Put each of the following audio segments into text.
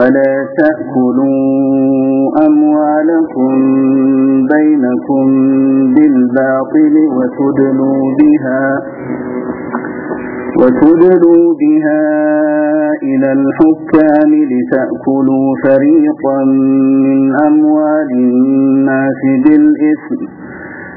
ولا تأكلوا أموالكم بينكم بالباطل وتدلوا بها وتدلوا بها إلى الحكام لتأكلوا فريقا من أموال الناس بالإثم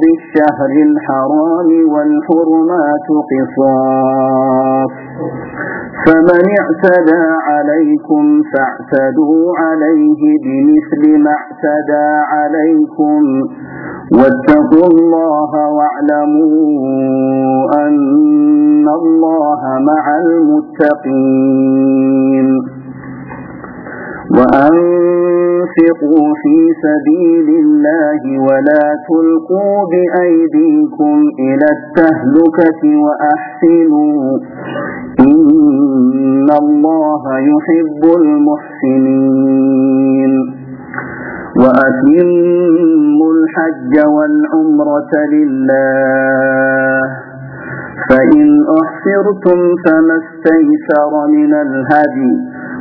بالشهر الحرام والحرمات قصاص. فمن اعتدى عليكم فاعتدوا عليه بمثل ما اعتدى عليكم. واتقوا الله واعلموا أن الله مع المتقين. وأنفقوا في سبيل الله ولا تلقوا بأيديكم إلى التهلكة وأحسنوا. إن الله يحب المحسنين. وأتموا الحج والعمرة لله. فإن أحصرتم فما استيسر من الهدي.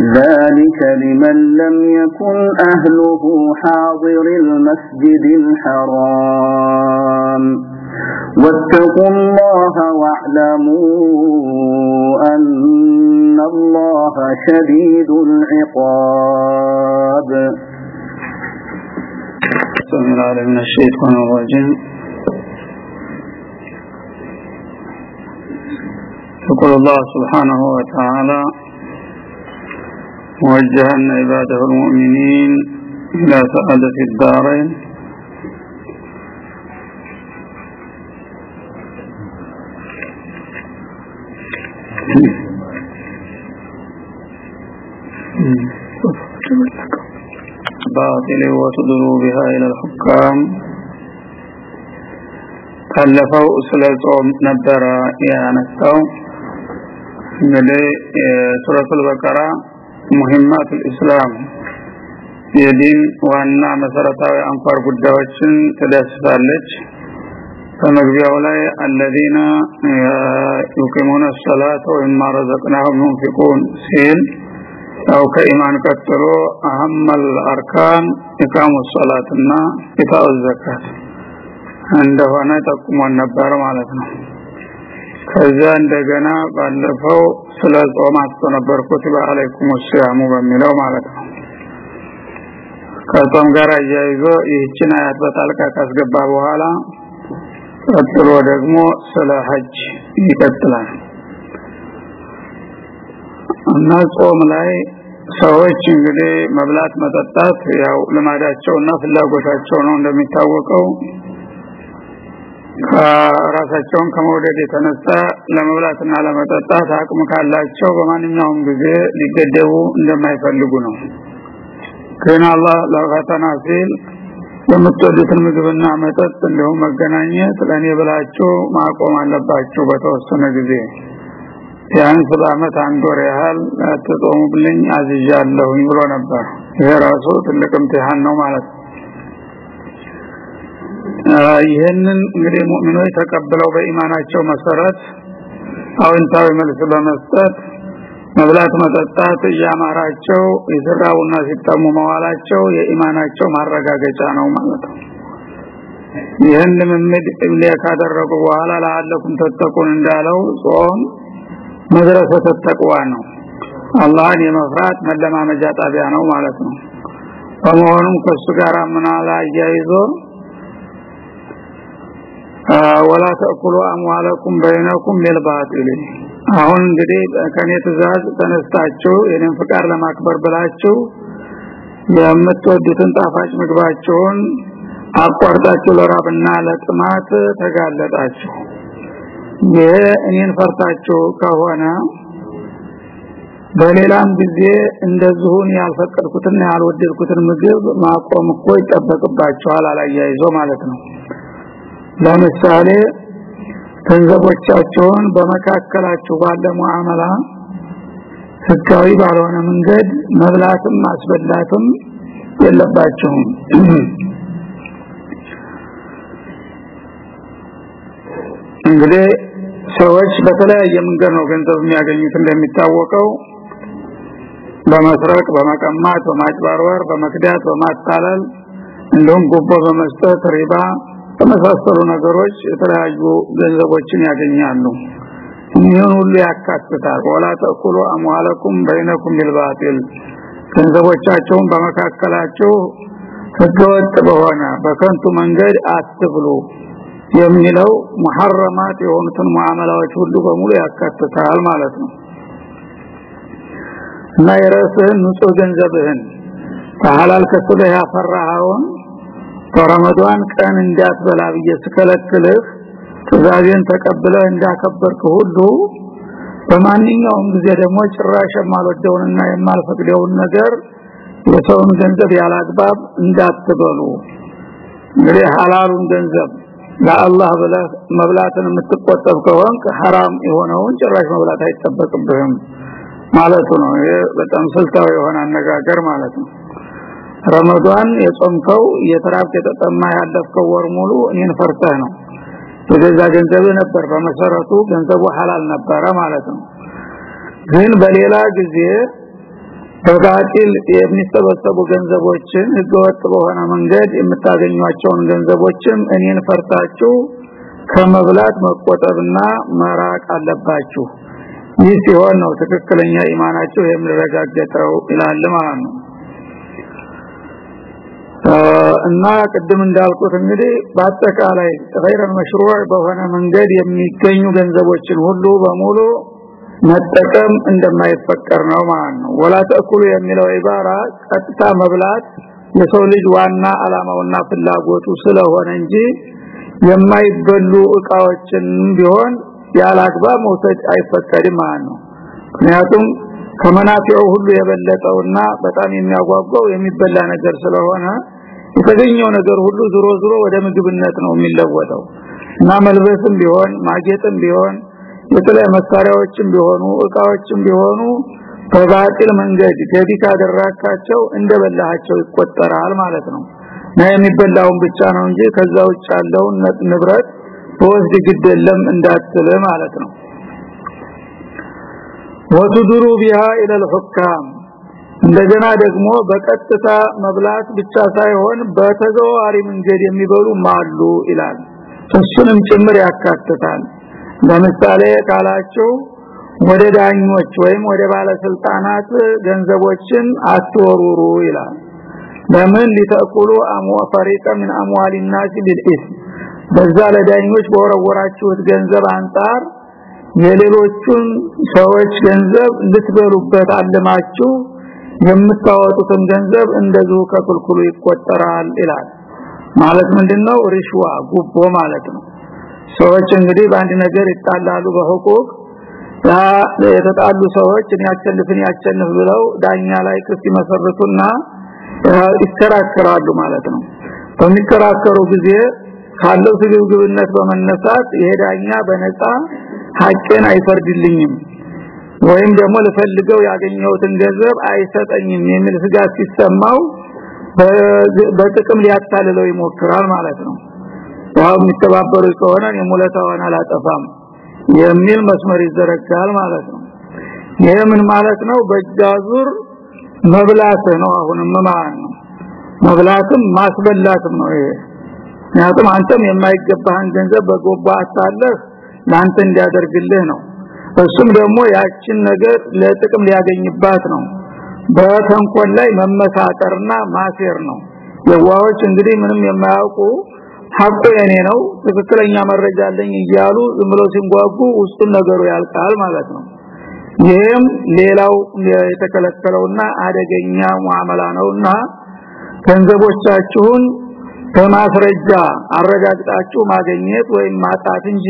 ذلك لمن لم يكن أهله حاضر المسجد الحرام. واتقوا الله واعلموا أن الله شديد العقاب. السلام العالم من الشيطان الرجيم. يقول الله سبحانه وتعالى موجها عباده المؤمنين إلى سعادة الدارين باطل وتدلوا بها إلى الحكام ካለፈው ስለ ጾም ነበረ ያነሳው እንግዲህ ሱረቱል በቀራ ሙሂማቱል ኢስላም የዲን ዋና መሰረታዊ አንኳር ጉዳዮችን ትዳስሳለች ከመግቢያው ላይ አለዚነ ዩቂሙነ ሰላተ ወሚማ ረዘቅናሁም ዩንፊቁን ሲል ያው ከኢማን ቀጥሎ አህመል አርካን ኢቃሙ ሰላትና ኢታኡ ዘካት እንደሆነ ጠቁሞን ነበር ማለት ነው። ከዛ እንደገና ባለፈው ስለ ጾም አስቶ ነበር ኩቲባ አለይኩም ሲያሙ በሚለው ማለት ነው ከጾም ጋር አያይዞ ይህችን አያት በጣልቃ ካስገባ በኋላ ቀጥሎ ደግሞ ስለ ሀጅ ይቀጥላል። እና ጾም ላይ ሰዎች እንግዲህ መብላት መጠጣት ያው ልማዳቸውና ፍላጎታቸው ነው እንደሚታወቀው ከራሳቸውን ከመውደድ የተነሳ ለመብላትና ለመጠጣት አቅም ካላቸው በማንኛውም ጊዜ ሊገደቡ እንደማይፈልጉ ነው። ግን አላህ ለፈተና ሲል የምትወዱትን ምግብና መጠጥ እንዲሁም መገናኘት ለእኔ ብላችሁ ማቆም አለባችሁ በተወሰነ ጊዜ። ቢያንስ በአመት አንድ ወር ያህል አትጾሙብልኝ አዝዣለሁኝ ብሎ ነበር። ይሄ ራሱ ትልቅ እምትሃን ነው ማለት ነው ይህንን እንግዲህ ሙእሚኖች ተቀብለው በኢማናቸው መሰረት አዎንታዊ መልስ በመስጠት መብላት መጠጣት እያማራቸው የሰራውና ሲጠሙ መዋላቸው የኢማናቸው ማረጋገጫ ነው ማለት ነው። ይህን ልምምድ ካደረጉ በኋላ ለአለኩም ተጠቁን እንዳለው ጾም መድረሰ ተጠቅዋ ነው። አላህን የመፍራት መለማመጃ ጣቢያ ነው ማለት ነው። በመሆኑም ከሱ ጋር ምናላ አያይዞ ወላ ተእኩሉ አምዋለኩም በይነኩም ቢልባጢል አሁን እንግዲህ ከኔ ትእዛዝ ተነስታችሁ የኔን ፍቃድ ለማክበር ብላችሁ የምትወዱትን ጣፋጭ ምግባችሁን አቋርጣችሁ ለራብና ለጥማት ተጋለጣችሁ። ይሄ እኔን ፈርታችሁ ከሆነ በሌላም ጊዜ እንደዚሁን ያልፈቀድኩትና ያልወደድኩትን ምግብ ማቆም እኮ ይጠበቅባችኋል አላያይዞ ማለት ነው ለምሳሌ ገንዘቦቻቸውን በመካከላችሁ ባለ ሙአመላ ህጋዊ ባልሆነ መንገድ መብላትም ማስበላትም የለባቸውም። እንግዲህ ሰዎች በተለያየ መንገድ ነው ገንዘብ የሚያገኙት። እንደሚታወቀው በመስረቅ በመቀማት በማጭበርበር በመክዳት በማታለል እንዲሁም ጉቦ በመስጠት ሪባ በመሳሰሉ ነገሮች የተለያዩ ገንዘቦችን ያገኛሉ። ይህን ሁሉ ያካትታል። ወላ ተኩሉ አምዋለኩም በይነኩም ቢልባጢል። ገንዘቦቻቸውን በመካከላቸው ህገወጥ በሆነ በከንቱ መንገድ አትብሉ የሚለው ሙሐረማት የሆኑትን ሙአመላዎች ሁሉ በሙሉ ያካትታል ማለት ነው። እና የራስህን ንጹህ ገንዘብህን ከሐላል ከስበህ ያፈራኸውን በረመዳን ቀን እንዳትበላ ብዬ ስከለክልህ ትእዛዜን ተቀብለህ እንዳከበርክ ሁሉ በማንኛውም ጊዜ ደግሞ ጭራሽ የማልወደውንና የማልፈቅደውን ነገር የሰውን ገንዘብ ያላግባብ እንዳትበሉ። እንግዲህ ሐላሉን ገንዘብ ለአላህ ብለህ መብላትን የምትቆጠብ ከሆንክ ሐራም የሆነውን ጭራሽ መብላት አይጠበቅብህም ማለቱ ነው። ይሄ በጣም ስልታዊ የሆነ አነጋገር ማለት ነው ረመዳን የጾምከው የተራብክ የተጠማ ያለፍከው ወር ሙሉ እኔን ፈርተህ ነው። የገዛ ገንዘብ ነበር። በመሰረቱ ገንዘቡ ሐላል ነበረ ማለት ነው። ግን በሌላ ጊዜ በባጢል የሚሰበሰቡ ገንዘቦችን ህገወጥ በሆነ መንገድ የምታገኟቸውን ገንዘቦችም እኔን ፈርታችሁ ከመብላት መቆጠብና መራቅ አለባችሁ። ይህ ሲሆን ነው ትክክለኛ ኢማናችሁ የሚረጋገጠው ይላል ማለት ነው እና ቅድም እንዳልኩት እንግዲህ በአጠቃላይ ገይረን መሽሩዕ በሆነ መንገድ የሚገኙ ገንዘቦችን ሁሉ በሙሉ መጠቀም እንደማይፈቀር ነው ማለት ነው። ወላ ተእኩሉ የሚለው ኢባራ ቀጥታ መብላት የሰው ልጅ ዋና አላማውና ፍላጎቱ ስለሆነ እንጂ የማይበሉ እቃዎችን ቢሆን ያላግባብ መውሰድ አይፈቀድም ማለት ነው። ምክንያቱም ከመናፊው ሁሉ የበለጠውና በጣም የሚያጓጓው የሚበላ ነገር ስለሆነ የተገኘው ነገር ሁሉ ዝሮ ዝሮ ወደ ምግብነት ነው የሚለወጠው። እና መልበስም ቢሆን ማጌጥም ቢሆን የተለያዩ መሳሪያዎችም ቢሆኑ እቃዎችም ቢሆኑ በባጢል መንገድ ገቢ ካደረካቸው እንደበላሃቸው ይቆጠራል ማለት ነው። ና የሚበላውን ብቻ ነው እንጂ ከዛ ውጭ ያለውን ንብረት ወስድ ግድ የለም እንዳትል ማለት ነው። ወትድሩ ቢሃ ኢለል ሁካም። እንደገና ደግሞ በቀጥታ መብላት ብቻ ሳይሆን በተዘዋዋሪ መንገድ የሚበሉ ማሉ ይላል እሱንም ጭምር ያካትታል ለምሳሌ ካላችሁ ወደ ዳኞች ወይም ወደ ባለስልጣናት ገንዘቦችን አትወሩሩ ይላል ለምን ሊተቁሉ አሙ ፈሪቀ من اموال الناس بالاسم በዛ ለዳኞች በወረወራችሁት ገንዘብ አንጻር የሌሎቹን ሰዎች ገንዘብ ልትበሉበት አለማችሁ የምታወጡትን ገንዘብ እንደዚሁ ከኩልኩሉ ይቆጠራል ይላል። ማለት ምንድነው? ሪሽዋ ጉቦ ማለት ነው። ሰዎች እንግዲህ በአንድ ነገር ይጣላሉ በሁቁቅ የተጣሉ ሰዎች እኔ ያቸንፍን ያቸንፍ ብለው ዳኛ ላይ ክስ ይመሰርቱና ይከራከራሉ ማለት ነው። በሚከራከሩ ጊዜ ካለው ስግብግብነት በመነሳት ይሄ ዳኛ በነፃ ሐቄን አይፈርድልኝም ወይም ደግሞ ለፈልገው ያገኘውትን ገንዘብ አይሰጠኝም የሚል ስጋት ሲሰማው በጥቅም ሊያታልለው ይሞክራል ማለት ነው። ያው የሚተባበሩ ከሆነ የሙለታውን አላጠፋም የሚል መስመር ይዘረጋል ማለት ነው። ይሄ ምን ማለት ነው? በጃዙር መብላት ነው አሁንም ማለት ነው። መብላትም ማስበላትም ነው ይሄ። ምክንያቱም አንተም የማይገባህን ገንዘብ በጎባ አታለህ ላንተ እንዲያደርግልህ ነው እሱም ደግሞ ያችን ነገር ለጥቅም ሊያገኝባት ነው። በተንኮል ላይ መመሳጠርና ማሴር ነው። የዋዎች እንግዲህ ምንም የማያውቁ ሀቁ የኔ ነው ትክክለኛ መረጃ አለኝ እያሉ ዝም ብለው ሲንጓጉ ውስጡን ነገሩ ያልቃል ማለት ነው። ይህም ሌላው የተከለከለውና አደገኛ ሙአመላ ነውና ገንዘቦቻችሁን በማስረጃ አረጋግጣችሁ ማግኘት ወይም ማጣት እንጂ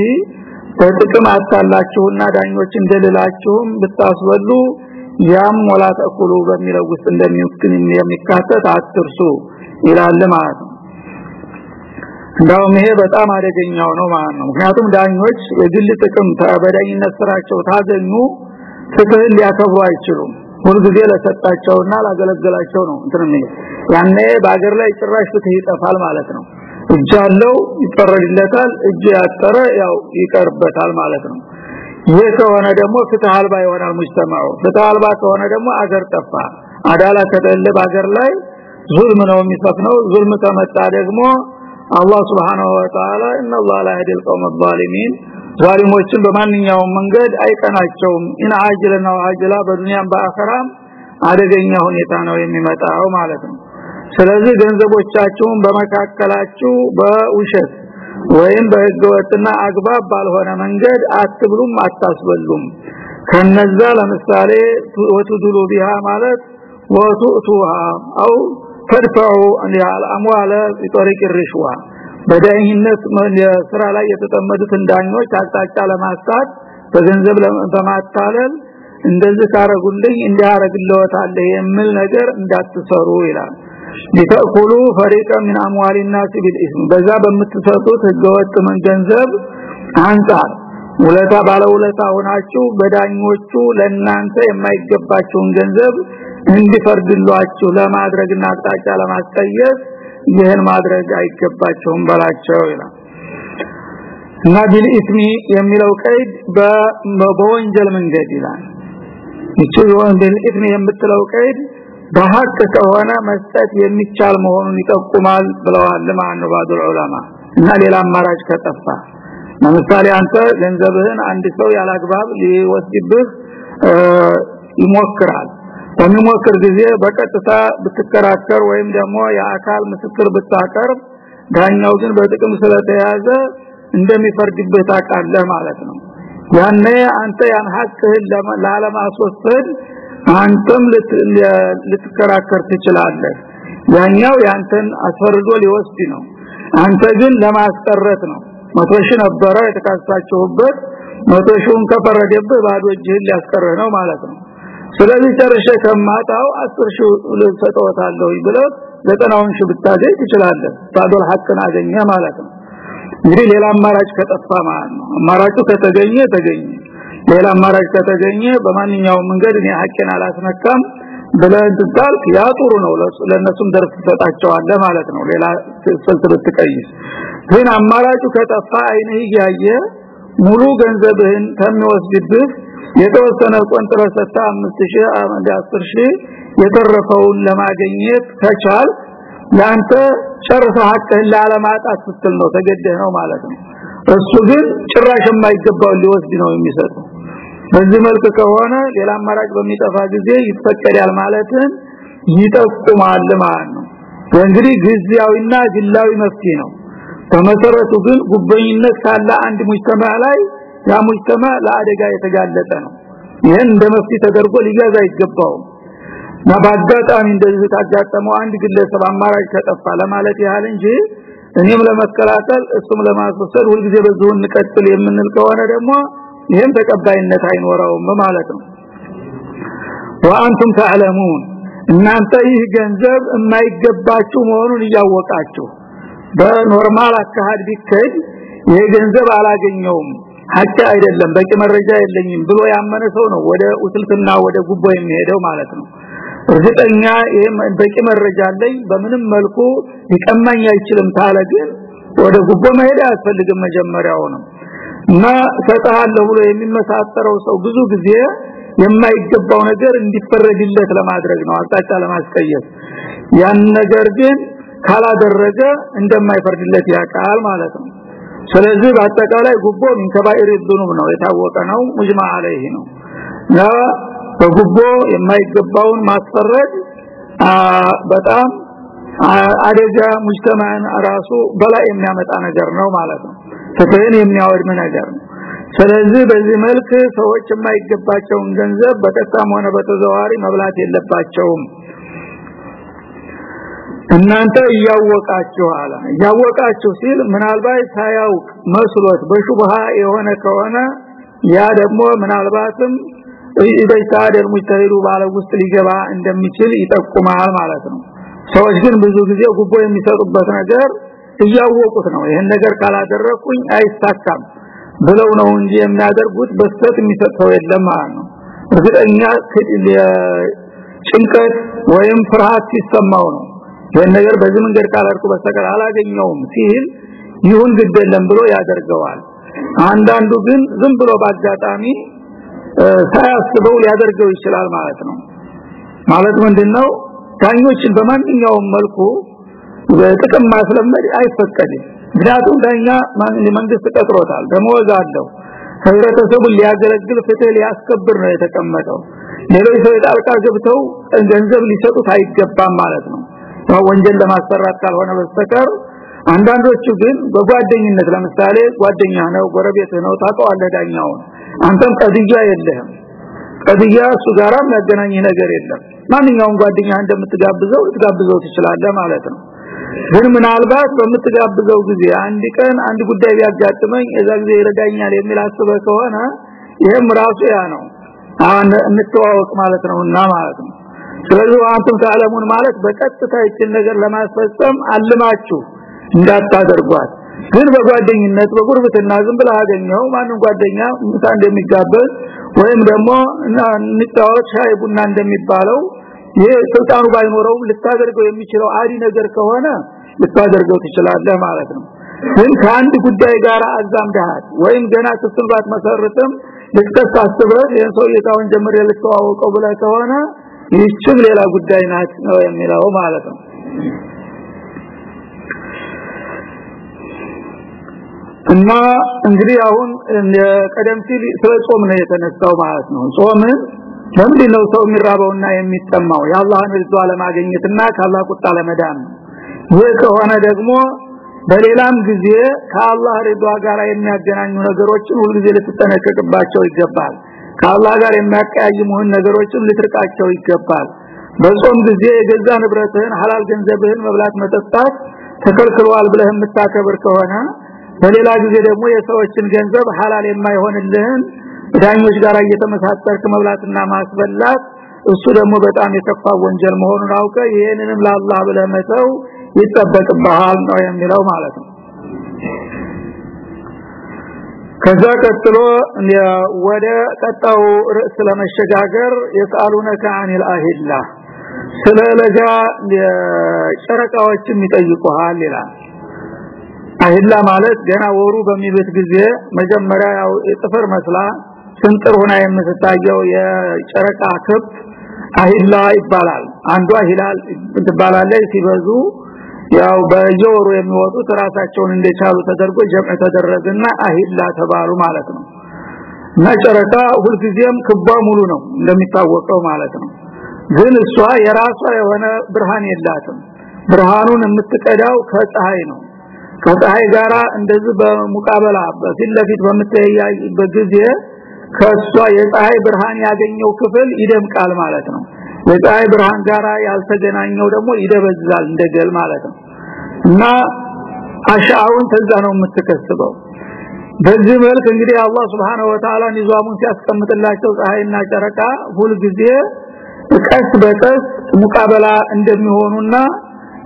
በጥቅም አታላችሁና ዳኞች እንደልላችሁም ብታስበሉ ያም ወላ ተኩሉ በሚለው ውስጥ እንደሚወክል የሚካተት አትርሱ ይላል ማለት ነው። እንዳውም ይሄ በጣም አደገኛው ነው ማለት ነው። ምክንያቱም ዳኞች የግል ጥቅም በዳኝነት ስራቸው ታገኙ ፍትህን ሊያከብሩ አይችሉም። ሁልጊዜ ለሰጣቸውና ላገለገላቸው ነው እንትን ነው ያኔ በአገር ላይ ጭራሽ ፍትህ ይጠፋል ማለት ነው እጅ ያለው ይፈረድለታል እጅ ያጠረ ያው ይቀርበታል ማለት ነው። ይሄ ከሆነ ደግሞ ፍትህ አልባ ይሆናል ሙጅተማው ፍትህ ከሆነ ደግሞ አገር ጠፋ። አዳላ ከሌለ በአገር ላይ ዙልም ነው የሚሰፍነው ዙልም ከመጣ ደግሞ አላህ سبحانه وتعالى إن الله لا يهدي القوم الظالمين ዛሊሞችን በማንኛውም መንገድ አይቀናቸውም። إن عاجلا أو آجلا በዱንያም በአኸራም አደገኛ ሁኔታ ነው የሚመጣው ማለት ነው ስለዚህ ገንዘቦቻችሁን በመካከላችሁ በውሸት ወይም በህገወጥና አግባብ ባልሆነ መንገድ አትብሉም አታስበሉም። ከነዛ ለምሳሌ وتدلوا بها ማለት ወቱቱሃ አው ተድፈዑ አንያል አምዋለ ቢጠሪቅ ርሽዋ። በዳይነት ስራ ላይ የተጠመዱትን ዳኞች አቅጣጫ ለማስታት በገንዘብ በማታለል እንደዚህ ታረጉልኝ እንዲያረግልዎታል የሚል ነገር እንዳትሰሩ ይላል። ሊተኩሉ ፈሪቀ من اموال الناس بالاسم በዛ በምትሰጡት ህገወጥ ገንዘብ አንጻር ውለታ ባለ ውለታ ሆናችሁ በዳኞቹ ለናንተ የማይገባቸውን ገንዘብ እንዲፈርድሏችሁ ለማድረግና አቅጣጫ ለማስቀየስ ይህን ማድረግ አይገባቸውም በላቸው ይላል እና ቢልኢስሚ የሚለው ቀይድ በወንጀል መንገድ ይላል እቺ ወንጀል ኢስሚ የምትለው ቀይድ በሐቅ ከሆነ መስጠት የሚቻል መሆኑን ይጠቁማል ብለዋል ለማን ባዱል ዑለማ። እና ሌላ አማራጭ ከጠፋ ለምሳሌ አንተ ገንዘብህን አንድ ሰው ያላግባብ ሊወስድብህ ይሞክራል። በሚሞክር ጊዜ በቀጥታ ብትከራከር ወይም ደግሞ የአካል ምስክር ብታቀርብ ዳኛው ግን በጥቅም ስለተያዘ እንደሚፈርድበት ታውቃለህ ማለት ነው። ያኔ አንተ ያን ሐቅህን ላለማስወሰድ አንተም ልትከራከር ትችላለህ። ያኛው ያንተን አስፈርዶ ሊወስድ ነው። አንተ ግን ለማስቀረት ነው። መቶ ሺህ ነበረ የተካሳችሁበት መቶ ሺውን ባዶ እጅህን ሊያስቀርህ ነው ማለት ነው። ስለዚህ ጨርሼ ከማጣው 10 ሺህ ልሰጠውታለሁ ብለህ ዘጠናውን ሺህ ብታገኝ ትችላለህ። ባዶል ሐቅን አገኘ ማለት ነው። እንግዲህ ሌላ አማራጭ ከጠፋ ማለት ነው። አማራጩ ከተገኘ ተገኘ ሌላ አማራጭ ከተገኘ በማንኛውም መንገድ እኔ ሐቄን አላስነካም ብለህ ትጣልክ ያ ጥሩ ነው። ለነሱም ደርስ ተጣጣቸዋለ ማለት ነው። ሌላ ስልት ብትቀይስ። ግን አማራጩ ከጠፋ አይንህ እያየ ሙሉ ገንዘብህን ከሚወስድብህ የተወሰነ ቆንጥረ ሰታ 5000 10000 የተረፈውን ለማግኘት ከቻል ላንተ ጨርሰ ሐቅህን ላለማጣት ስትል ነው። ተገደህ ነው ማለት ነው። እሱ ግን ጭራሽ የማይገባው ሊወስድ ነው የሚሰጠው በዚህ መልክ ከሆነ ሌላ አማራጭ በሚጠፋ ጊዜ ይፈቀዳል ማለትን ይጠቁማል ማለት ነው። እንግዲህ ግዚያዊና ግላዊ መፍትሄ ነው። በመሰረቱ ግን ጉበኝነት ካለ አንድ ሙጅተማ ላይ ያ ሙጅተማ ለአደጋ የተጋለጠ ነው። ይሄን እንደ መፍትሄ ተደርጎ ሊያዝ አይገባውም። በአጋጣሚ እንደዚህ ታጋጠመው አንድ ግለሰብ አማራጭ ከጠፋ ለማለት ያህል እንጂ እኔም ለመከላከል እሱም ለማስወሰድ ሁልጊዜ በዚሁ እንቀጥል የምንል ከሆነ ደግሞ ይሄም ተቀባይነት አይኖረውም ማለት ነው። وأنتم تعلمون እናንተ ይህ ገንዘብ የማይገባችሁ መሆኑን እያወቃችሁ በ normal አካሃድ ቢከድ ይሄ ገንዘብ አላገኘውም ሀቅ አይደለም በቂ መረጃ የለኝም ብሎ ያመነ ሰው ነው ወደ ውስልትና ወደ ጉቦ የሚሄደው ማለት ነው። እርግጠኛ በቂ መረጃ አለኝ በምንም መልኩ ሊቀማኝ አይችልም ታለ ግን ወደ ጉቦ መሄድ አያስፈልግም መጀመሪያው ነው ማ ሰጣለሁ ብሎ የሚመሳጠረው ሰው ብዙ ጊዜ የማይገባው ነገር እንዲፈረድለት ለማድረግ ነው አጣጫ ለማስቀየር ያን ነገር ግን ካላደረገ እንደማይፈርድለት ያቃል ማለት ነው። ስለዚህ በአጠቃላይ ጉቦ ሚንከባይር ዱኑም ነው የታወቀ ነው ሙጅማ አለይህ ነው። ያ በጉቦ የማይገባውን ማስፈረድ በጣም አደጋ ሙጅተማን ራሱ በላይ የሚያመጣ ነገር ነው ማለት ነው። ፍትህን የሚያወድም ነገር ነው። ስለዚህ በዚህ መልክ ሰዎች የማይገባቸውን ገንዘብ በቀጥታም ሆነ በተዘዋዋሪ መብላት የለባቸውም። እናንተ እያወቃችሁ አለ። እያወቃችሁ ሲል ምናልባት ሳያውቅ መስሎት በሹብሃ የሆነ ከሆነ ያ ደግሞ ምናልባትም ኢደይታደል ሙጅተሂዱ ባለ ውስጥ ሊገባ እንደሚችል ይጠቁማል ማለት ነው። ሰዎች ግን ብዙ ጊዜ ጉቦ የሚሰጡበት ነገር እያወቁት ነው። ይሄን ነገር ካላደረኩኝ አይሳካም ብለው ነው እንጂ የሚያደርጉት በስተት የሚሰጠው የለም ማለት ነው። እርግጠኛ ጭንቀት ወይም ፍርሃት ሲሰማው ነው። ይሄን ነገር በዚህ መንገድ ካላርኩ በስተቀር አላገኘውም ሲል ይሁን ግደለም ብሎ ያደርገዋል። አንዳንዱ ግን ዝም ብሎ ባጋጣሚ ሳያስበው ሊያደርገው ይችላል ማለት ነው። ማለት ምንድነው? ዳኞችን በማንኛውም መልኩ ጥቅም ማስለመድ አይፈቀድም። ምክንያቱም ዳኛ መንግስት ቀጥሮታል ደሞዝ አለው። ህብረተሰቡን ሊያገለግል ፍትህ ሊያስከብር ነው የተቀመጠው። ሌሎች ሰው ጣልቃ ገብተው ገንዘብ ሊሰጡት አይገባም ማለት ነው። ወንጀል ለማሰራት ካልሆነ በስተቀር አንዳንዶቹ ግን በጓደኝነት ለምሳሌ ጓደኛ ነው ጎረቤት ነው ታውቀዋለህ ዳኛውን። አንተም ቀድያ የለህም። ቀድያ እሱ ጋራ የሚያገናኝ ነገር የለም። ማንኛውም ጓደኛ እንደምትጋብዘው ልትጋብዘው ትችላለህ ማለት ነው ግን ምናልባት በምትጋብዘው ጊዜ አንድ ቀን አንድ ጉዳይ ቢያጋጥመኝ እዛ ጊዜ ይረዳኛል የሚል አስበህ ከሆነ ይሄም ራሱ ያ ነው። እንተዋወቅ ማለት ነውና ማለት ነው። ስለዚህ አንተም ታለሙን ማለት በቀጥታ ይችን ነገር ለማስፈጸም አልማችሁ እንዳታደርጓት። ግን በጓደኝነት በጉርብትና ዝም ብለህ አገኘው ማንም ጓደኛ ምሳ እንደሚጋበዝ ወይም ደግሞ እንጫወት ሻይ ቡና እንደሚባለው ይሄ ስልጣኑ ባይኖረውም ልታደርገው የሚችለው አዲ ነገር ከሆነ ልታደርገው ትችላለህ ማለት ነው። ግን ከአንድ ጉዳይ ጋር አዛምደሃል ወይም ገና ስትልባት መሰረትም ልትከሳስበህ ይህን ሰው የታውን ጀምር ልተዋወቀው ብለህ ከሆነ ይህችም ሌላ ጉዳይ ናት ነው የሚለው ማለት ነው። እና እንግዲህ አሁን ቀደም ሲል ስለ ጾም ነው የተነሳው ማለት ነው። ጾምን ለምንድነው ሰው የሚራበውና የሚጠማው? የአላህን ርዝዋ ለማግኘትና ከአላህ ቁጣ ለመዳን። ይህ ከሆነ ደግሞ በሌላም ጊዜ ከአላህ ርዝዋ ጋር የሚያገናኙ ነገሮችን ሁልጊዜ ልትጠነቀቅባቸው ይገባል። ከአላህ ጋር የሚያቀያይሙህን ነገሮችን ልትርቃቸው ይገባል። በጾም ጊዜ የገዛ ንብረትህን ሐላል ገንዘብህን መብላት መጠጣት ተከልክሏል ብለህ የምታከብር ከሆነ በሌላ ጊዜ ደግሞ የሰዎችን ገንዘብ ሐላል የማይሆንልህን ዳኞች ጋር እየተመሳጠርክ መብላትና ማስበላት እሱ ደግሞ በጣም የከፋ ወንጀል መሆኑን አውቀ ይሄንንም ለአላህ ብለህ መተው ይጠበቅብሃል ነው የሚለው ማለት ነው። ከዛ ቀጥሎ ወደ ቀጣው ርዕስ ለመሸጋገር የሳሉነከ አኒል አሂላ ስለ ለጋ ጨረቃዎችም ይጠይቁሃል ይላል። አሂላ ማለት ገና ወሩ በሚበት ጊዜ መጀመሪያ ያው ጥፍር መስላ ስንጥር ሆና የምትታየው የጨረቃ ክብ አሂላ ይባላል። አንዷ ሂላል ትባላለች። ሲበዙ ያው በየወሩ የሚወጡት ራሳቸውን እንደቻሉ ተደርጎ ጀምዕ ተደረገና አሂላ ተባሉ ማለት ነው። እና ጨረቃ ሁልጊዜም ክቧ ሙሉ ነው እንደሚታወቀው ማለት ነው። ግን እሷ የራሷ የሆነ ብርሃን የላትም። ብርሃኑን የምትቀዳው ከፀሐይ ነው። ከፀሐይ ጋራ እንደዚህ በሙቃበላ በፊት ለፊት በምትያይበት ጊዜ ከሷ የፀሐይ ብርሃን ያገኘው ክፍል ይደምቃል ማለት ነው። የፀሐይ ብርሃን ጋራ ያልተገናኘው ደግሞ ይደበዝዛል እንደገል ማለት ነው። እና አሻውን ተዛ ነው የምትከስበው። በዚህ መልክ እንግዲህ አላህ Subhanahu Wa Ta'ala ንዟሙን ሲያስቀምጥላቸው ፀሐይና ጨረቃ ሁል ጊዜ ቀስ በቀስ ሙቃበላ እንደሚሆኑና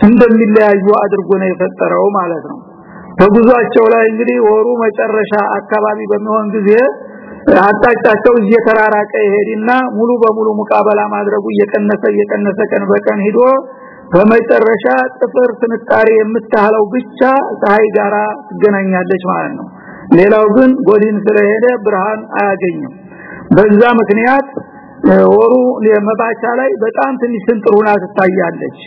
እንደሚለያዩ አድርጎ ነው የፈጠረው ማለት ነው። በጉዟቸው ላይ እንግዲህ ወሩ መጨረሻ አካባቢ በሚሆን ጊዜ አጣጫቸው እየተራራቀ ይሄድና ሙሉ በሙሉ ሙቃበላ ማድረጉ እየቀነሰ እየቀነሰ ቀን በቀን ሄዶ በመጨረሻ ጥፍር ትንጣሪ የምታህለው ብቻ ፀሐይ ጋራ ትገናኛለች ማለት ነው። ሌላው ግን ጎዲን ስለሄደ ብርሃን አያገኝም። በዛ ምክንያት ወሩ የመባቻ ላይ በጣም ትንሽ ስንጥሩና ትታያለች።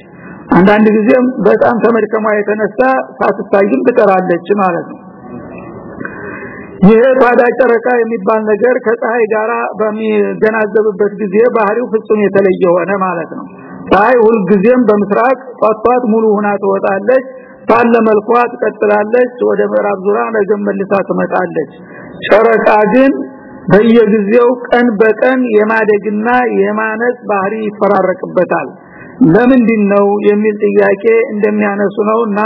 አንዳንድ ጊዜም በጣም ተመድከማ የተነሳ ሳትታይም ትቀራለች ማለት ነው ይሄ ታዲያ ጨረቃ የሚባል ነገር ከፀሐይ ጋራ በሚገናዘብበት ጊዜ ባህሪው ፍጹም የተለየ ሆነ ማለት ነው። ፀሐይ ሁልጊዜም በምስራቅ ጧት ሙሉ ሆና ትወጣለች ባለ መልኳ ትቀጥላለች ወደ ምዕራብ ዙራ ነገም መልሳ ትመጣለች። ጨረቃ ግን በየጊዜው ቀን በቀን የማደግና የማነስ ባህሪ ይፈራረቅበታል። ለምንድን ነው የሚል ጥያቄ እንደሚያነሱ ነውና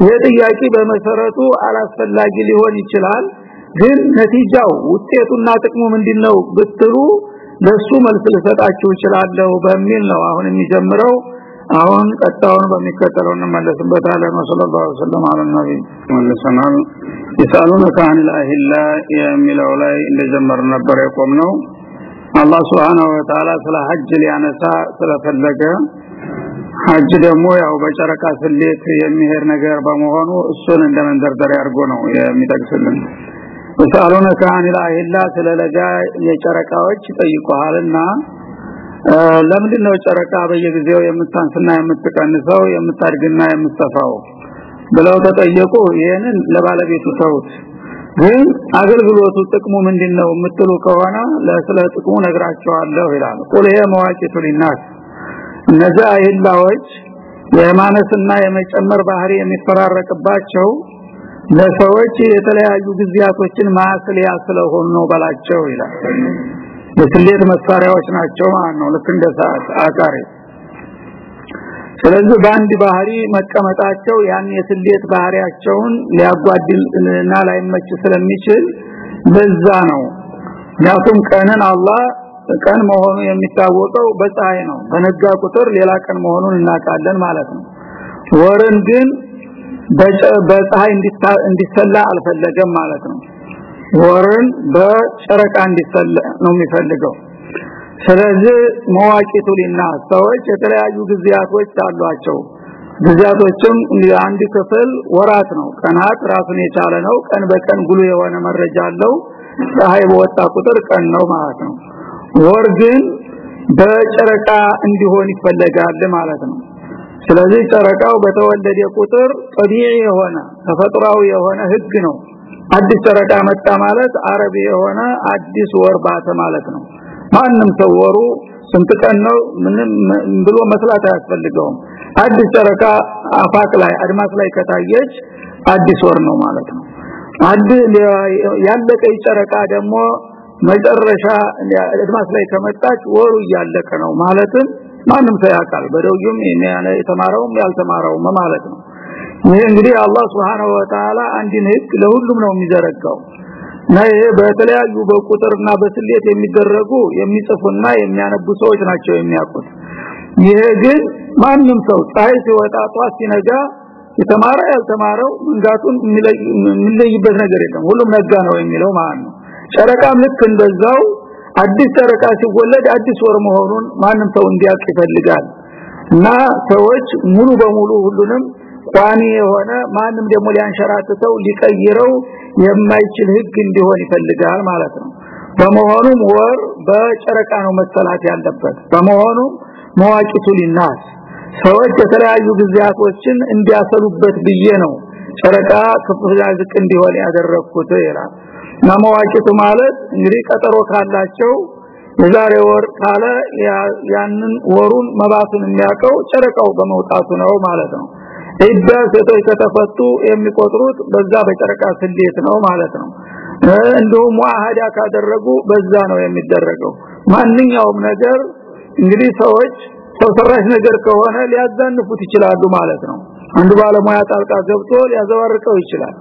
ይሄ ጥያቄ በመሰረቱ አላስፈላጊ ሊሆን ይችላል ግን ነቲጃው ውጤቱና ጥቅሙ ምንድነው ብትሉ ለሱ መልስ ልሰጣችሁ እችላለሁ በሚል ነው አሁን የሚጀምረው። አሁን ቀጣውን በሚከተለው እንመለስበታለን። ወሰለላሁ ዐለይሂ ወሰለም አለ ነብይ መልሰናል ይሳሉነከ አኒል አሂላ የሚለው ላይ እንደጀመር ነበር የቆምነው። አላህ Subhanahu Wa Ta'ala ስለ ሐጅ ሊያነሳ ስለፈለገ ሐጅ ደግሞ ያው በጨረቃ ስሌት የሚሄድ ነገር በመሆኑ እሱን እንደ መንደርደሪያ አድርጎ ነው የሚጠቅስልን ይሳሉነከ አኒል አሂላ ስለለጋ የጨረቃዎች ይጠይቁሃልና። ለምንድን ነው ጨረቃ በየጊዜው የምታንስና የምትቀንሰው የምታድግና የምትሰፋው? ብለው ተጠየቁ። ይሄንን ለባለቤቱ ተውት ግን አገልግሎቱ ጥቅሙ ምንድነው የምትሉ ከሆነ ለስለ ጥቅሙ ነግራቸዋለሁ ይላል ቁል ይሄ መዋቂቱ ሊናስ። እነዚህ አይላዎች የማነስና የመጨመር ባህሪ የሚፈራረቅባቸው ለሰዎች የተለያዩ ጊዜያቶችን ማስሊያ ስለሆኑ ነው በላቸው ይላል። የስሌት መሳሪያዎች ናቸው ማለት ነው። ልክ እንደ አቃሪ ስለዚህ በአንድ ባህሪ መቀመጣቸው ያን የስሌት ባህሪያቸውን ሊያጓድልና ላይመች ስለሚችል ለዛ ነው። ምክንያቱም ቀንን አላህ ቀን መሆኑ የሚታወቀው በፀሐይ ነው። በነጋ ቁጥር ሌላ ቀን መሆኑን እናውቃለን ማለት ነው። ወርን ግን በፀሐይ እንዲሰላ አልፈለገም ማለት ነው። ወርን በጨረቃ እንዲሰላ ነው የሚፈልገው። ስለዚህ መዋቂቱ ሊና ሰዎች የተለያዩ ጊዜያቶች አሏቸው። ጊዜያቶችም አንድ ክፍል ወራት ነው። ቀናት ራሱን የቻለ ነው። ቀን በቀን ጉሉ የሆነ መረጃ አለው። ፀሐይ በወጣ ቁጥር ቀን ነው ማለት ነው። ወር ግን በጨረቃ እንዲሆን ይፈለጋል ማለት ነው ስለዚህ ጨረቃው በተወለደ ቁጥር ጠቢዒ የሆነ ተፈጥሯዊ የሆነ ህግ ነው። አዲስ ጨረቃ መጣ ማለት አረብ የሆነ አዲስ ወር ባተ ማለት ነው። ማንም ሰው ወሩ ስንት ቀን ነው? ምንም ብሎ መስላት አያስፈልገውም። አዲስ ጨረቃ አፋቅ ላይ አድማስ ላይ ከታየች አዲስ ወር ነው ማለት ነው። አድ ያለቀ ጨረቃ ደግሞ መጨረሻ አድማስ ላይ ከመጣች ወሩ እያለቀ ነው ማለትም ማንም ሰው ያውቃል። በደውዩም የተማረውም ያልተማረውም ማለት ነው። ይሄ እንግዲህ አላህ Subhanahu Wa Ta'ala አንድን ህግ ለሁሉም ነው የሚዘረጋው። ናይ በተለያዩ በቁጥርና በስሌት የሚደረጉ የሚጽፉና የሚያነቡ ሰዎች ናቸው የሚያውቁት። ይሄ ግን ማንም ሰው ፀሐይ ሲወጣ ጧት ሲነጋ የተማረ ያልተማረው መንጋቱን የሚለይበት ነገር የለም። ሁሉም ነጋ ነው የሚለው ማለት ነው። ጨረቃም ልክ እንደዛው አዲስ ጨረቃ ሲወለድ አዲስ ወር መሆኑን ማንም ሰው እንዲያውቅ ይፈልጋል። እና ሰዎች ሙሉ በሙሉ ሁሉንም ቋሚ የሆነ ማንም ደግሞ ሊያንሸራትተው ሊቀይረው የማይችል ህግ እንዲሆን ይፈልጋል ማለት ነው። በመሆኑም ወር በጨረቃ ነው መሰላት ያለበት። በመሆኑም መዋቂቱ ሊናስ ሰዎች የተለያዩ ጊዜያቶችን እንዲያሰሉበት ብዬ ነው ጨረቃ ከፍተኛ ዝቅ እንዲሆን ያደረኩት ይላል እና መዋቂቱ ማለት እንግዲህ ቀጠሮ ካላቸው የዛሬ ወር ካለ ያንን ወሩን መባቱን የሚያውቀው ጨረቃው በመውጣቱ ነው ማለት ነው። ኢዳ ሴቶች ከተፈቱ የሚቆጥሩት በዛ በጨረቃ ስሌት ነው ማለት ነው። እንደውም ዋሃዳ ካደረጉ በዛ ነው የሚደረገው። ማንኛውም ነገር እንግዲህ ሰዎች ሰው ሰራሽ ነገር ከሆነ ሊያዛንፉት ይችላሉ ማለት ነው። አንዱ ባለሙያ ጣልቃ ገብቶ ሊያዘዋርቀው ይችላል